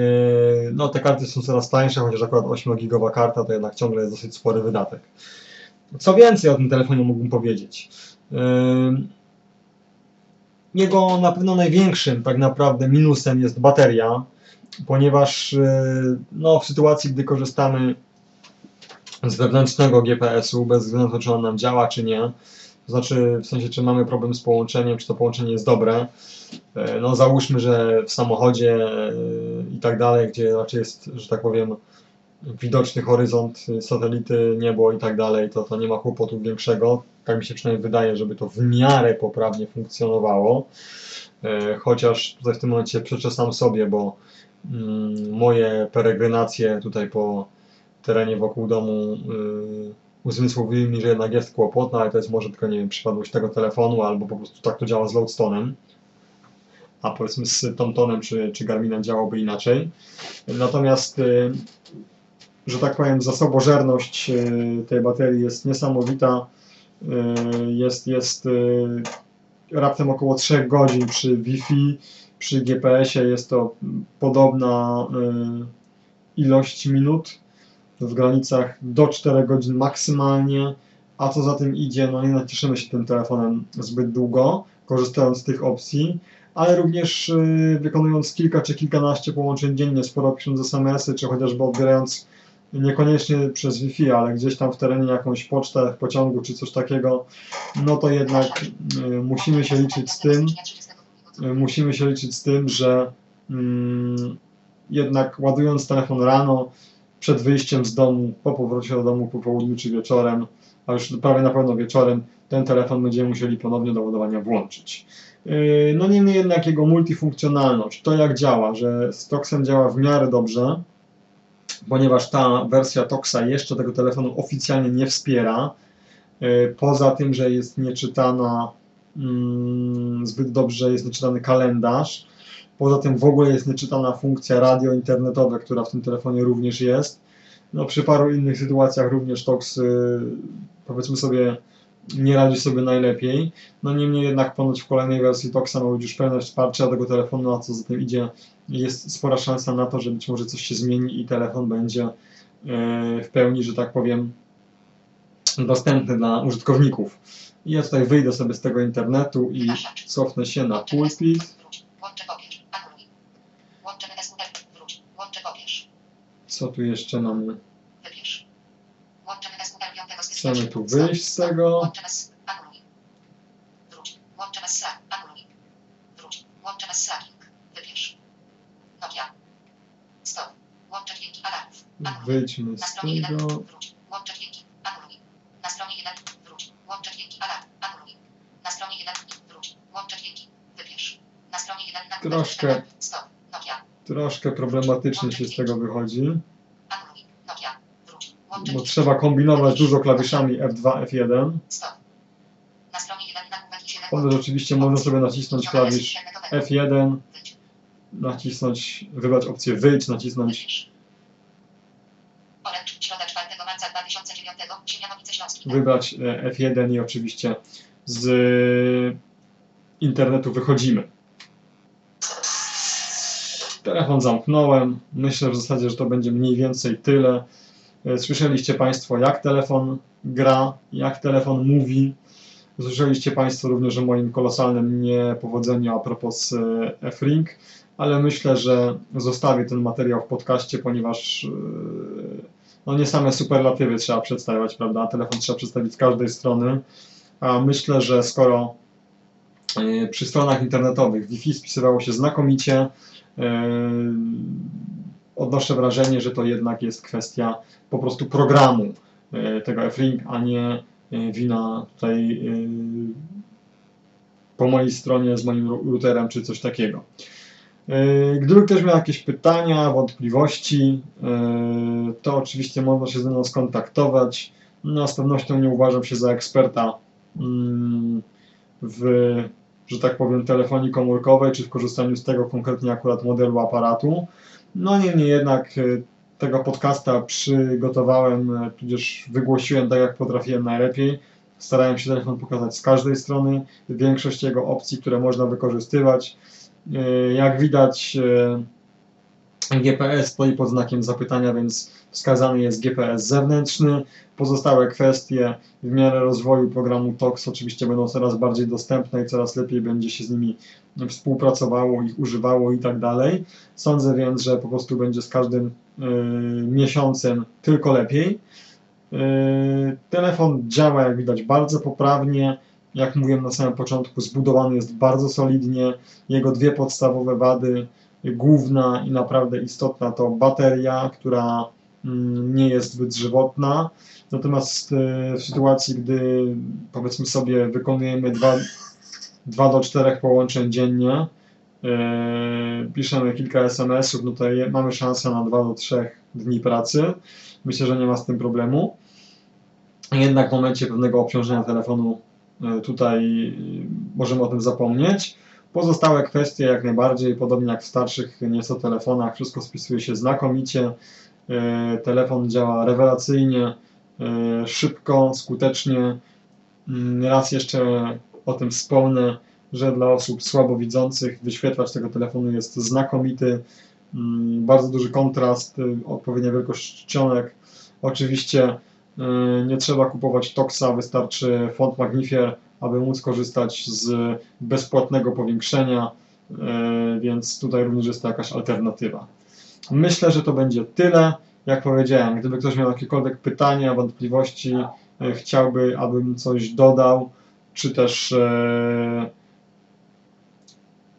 A: No te karty są coraz tańsze, chociaż akurat 8 gigowa karta to jednak ciągle jest dosyć spory wydatek. Co więcej o tym telefonie mógłbym powiedzieć. Jego na pewno największym tak naprawdę minusem jest bateria, ponieważ e, no, w sytuacji, gdy korzystamy z wewnętrznego GPS-u, bez względu na to, czy on nam działa, czy nie, to znaczy w sensie, czy mamy problem z połączeniem, czy to połączenie jest dobre, E, no załóżmy, że w samochodzie e, i tak dalej, gdzie raczej jest, że tak powiem, widoczny horyzont, y, satelity, niebo i tak dalej, to, to nie ma kłopotu większego. Tak mi się przynajmniej wydaje, żeby to w miarę poprawnie funkcjonowało. E, Chociaż tutaj w tym momencie przeczesam sobie, bo mm, moje peregrinacje tutaj po terenie wokół domu yy, uzmysłowiły mi, że jednak jest kłopot, no ale to jest może tylko, nie wiem, przypadłość tego telefonu, albo po prostu tak to działa z Loadstone'em, a powiedzmy z TomTonem czy, czy Garminem działałoby inaczej. Natomiast, yy, że tak powiem, zasobożerność yy, tej baterii jest niesamowita. Yy, jest, jest yy, raptem około 3 godzin przy Wi-Fi, przy GPS-ie jest to podobna ilość minut w granicach do 4 godzin maksymalnie, a co za tym idzie, no nie nacieszymy się tym telefonem zbyt długo, korzystając z tych opcji, ale również wykonując kilka czy kilkanaście połączeń dziennie, sporo pisząc SMS-y, czy chociażby odbierając niekoniecznie przez Wi-Fi, ale gdzieś tam w terenie jakąś pocztę w pociągu czy coś takiego, no to jednak y, musimy się liczyć z tym, y, musimy się liczyć z tym, że mm, jednak ładując telefon rano, przed wyjściem z domu, po powrocie do domu po południu czy wieczorem, a już prawie na pewno wieczorem, ten telefon będziemy musieli ponownie do ładowania włączyć. Yy, No niemniej jednak jego multifunkcjonalność, to jak działa, że z Toxem działa w miarę dobrze, ponieważ ta wersja Toxa jeszcze tego telefonu oficjalnie nie wspiera. Yy, Poza tym, że jest nieczytana mm, zbyt dobrze, jest nieczytany kalendarz. Poza tym w ogóle jest nieczytana funkcja radio internetowe, która w tym telefonie również jest. No, przy paru innych sytuacjach również Tox, yy, powiedzmy sobie, nie radzi sobie najlepiej. No niemniej jednak ponoć w kolejnej wersji Toxa ma być już pełne wsparcie tego telefonu, a co za tym idzie, jest spora szansa na to, że być może coś się zmieni i telefon będzie yy, w pełni, że tak powiem, dostępny dla użytkowników. I ja tutaj wyjdę sobie z tego internetu i cofnę się na pulpit. Co tu jeszcze mamy?
B: Wybierz. Łącze SQL 5 stycznia.
A: Chcemy tu wyjść z tego. Wyjdźmy z
B: stronie 1.
A: tego.
B: Wróć. Łącze dźwięki. Anuluj. Na stronie 1. Wróć. Łącze dźwięki alarm. Anuluj. Na stronie 1. Wróć. Łącze dźwięki. Wybierz. Na stronie 1. Na
A: Troszkę. Troszkę problematycznie się z tego wychodzi,
B: Anuluj. Nokia. Wróć. Łącze
A: bo trzeba kombinować dużo klawiszami F2, F1.
B: Stop. Na stronie 1 nagłówek 7.
A: Potem oczywiście można sobie nacisnąć klawisz F1,
B: Wyjdź.
A: nacisnąć, wybrać opcję wyjdź, nacisnąć
B: Wybierz. Orange. Środa 4 marca 2009. Siemianowice Śląski.
A: wybrać e, F1 i oczywiście z internetu wychodzimy. Telefon zamknąłem. Myślę w zasadzie, że to będzie mniej więcej tyle. E, Słyszeliście Państwo, jak telefon gra, jak telefon mówi. Słyszeliście Państwo również o moim kolosalnym niepowodzeniu a propos e, F-Ring, ale myślę, że zostawię ten materiał w podcaście, ponieważ e, no nie same superlatywy trzeba przedstawiać, prawda? Telefon trzeba przedstawić z każdej strony, a myślę, że skoro przy stronach internetowych Wi-Fi spisywało się znakomicie, odnoszę wrażenie, że to jednak jest kwestia po prostu programu e, tego F-Ring, a nie e, wina tutaj e, po mojej stronie z moim routerem czy coś takiego. Gdyby ktoś miał jakieś pytania, wątpliwości, to oczywiście można się ze mną skontaktować. No, z pewnością nie uważam się za eksperta mm, w, że tak powiem, telefonii komórkowej, czy w korzystaniu z tego konkretnie akurat modelu aparatu. No niemniej jednak e, tego podcasta przygotowałem, e, tudzież wygłosiłem tak, jak potrafiłem najlepiej. Starałem się telefon pokazać z każdej strony, większość jego opcji, które można wykorzystywać. E, Jak widać, GPS stoi pod znakiem zapytania, więc wskazany jest GPS zewnętrzny. Pozostałe kwestie w miarę rozwoju programu TOX oczywiście będą coraz bardziej dostępne i coraz lepiej będzie się z nimi współpracowało, ich używało i tak dalej. Sądzę więc, że po prostu będzie z każdym e, miesiącem tylko lepiej. E, Telefon działa, jak widać, bardzo poprawnie. Jak mówiłem na samym początku, zbudowany jest bardzo solidnie. Jego dwie podstawowe wady, główna i naprawdę istotna, to bateria, która nie jest zbyt żywotna. Natomiast e, w sytuacji, gdy powiedzmy sobie wykonujemy 2, 2 do 4 połączeń dziennie, yy, piszemy kilka SMS-ów, no to mamy szansę na 2 do 3 dni pracy. Myślę, że nie ma z tym problemu. Jednak w momencie pewnego obciążenia telefonu yy, tutaj możemy o tym zapomnieć. Pozostałe kwestie jak najbardziej, podobnie jak w starszych nieco telefonach, wszystko spisuje się znakomicie. Yy, Telefon działa rewelacyjnie, yy, szybko, skutecznie. Mm, Raz jeszcze o tym wspomnę, że dla osób słabowidzących wyświetlacz tego telefonu jest znakomity. Mm, Bardzo duży kontrast, y, odpowiednia wielkość czcionek. Oczywiście y, nie trzeba kupować Toxa, wystarczy font Magnifier, aby móc korzystać z bezpłatnego powiększenia, więc tutaj również jest to jakaś alternatywa. Myślę, że to będzie tyle. Jak powiedziałem, gdyby ktoś miał jakiekolwiek pytania, wątpliwości, y, chciałby, abym coś dodał, czy też e,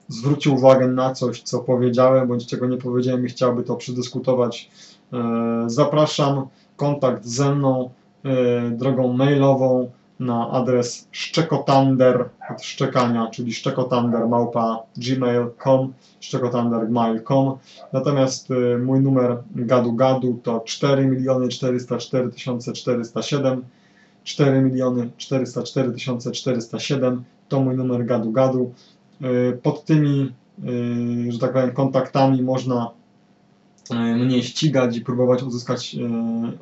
A: zwrócił uwagę na coś, co powiedziałem, bądź czego nie powiedziałem i chciałby to przedyskutować, e, zapraszam. Kontakt ze mną e, drogą mailową na adres szczekotander od szczekania, czyli szczekotander małpa gmail.com, szczekotander.gmail.com. Natomiast e, mój numer gadu gadu to 4 miliony 404 407 4 miliony 404 407 to mój numer gadu gadu. Y, Pod tymi, y, że tak powiem, kontaktami można y, mnie ścigać i próbować uzyskać y,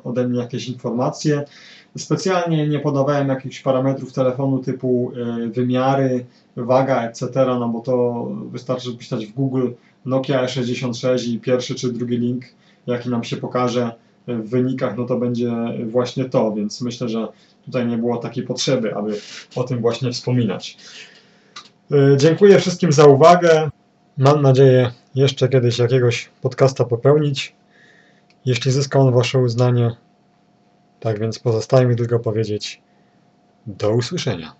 A: ode mnie jakieś informacje. Specjalnie nie podawałem jakichś parametrów telefonu typu y, wymiary, waga, etc., no bo to wystarczy wpisać w Google Nokia E66 i pierwszy czy drugi link, jaki nam się pokaże w wynikach, no to będzie właśnie to, więc myślę, że tutaj nie było takiej potrzeby, aby o tym właśnie wspominać. Y, Dziękuję wszystkim za uwagę. Mam nadzieję jeszcze kiedyś jakiegoś podcasta popełnić, jeśli zyska on Wasze uznanie. Tak więc pozostaje mi tylko powiedzieć do usłyszenia.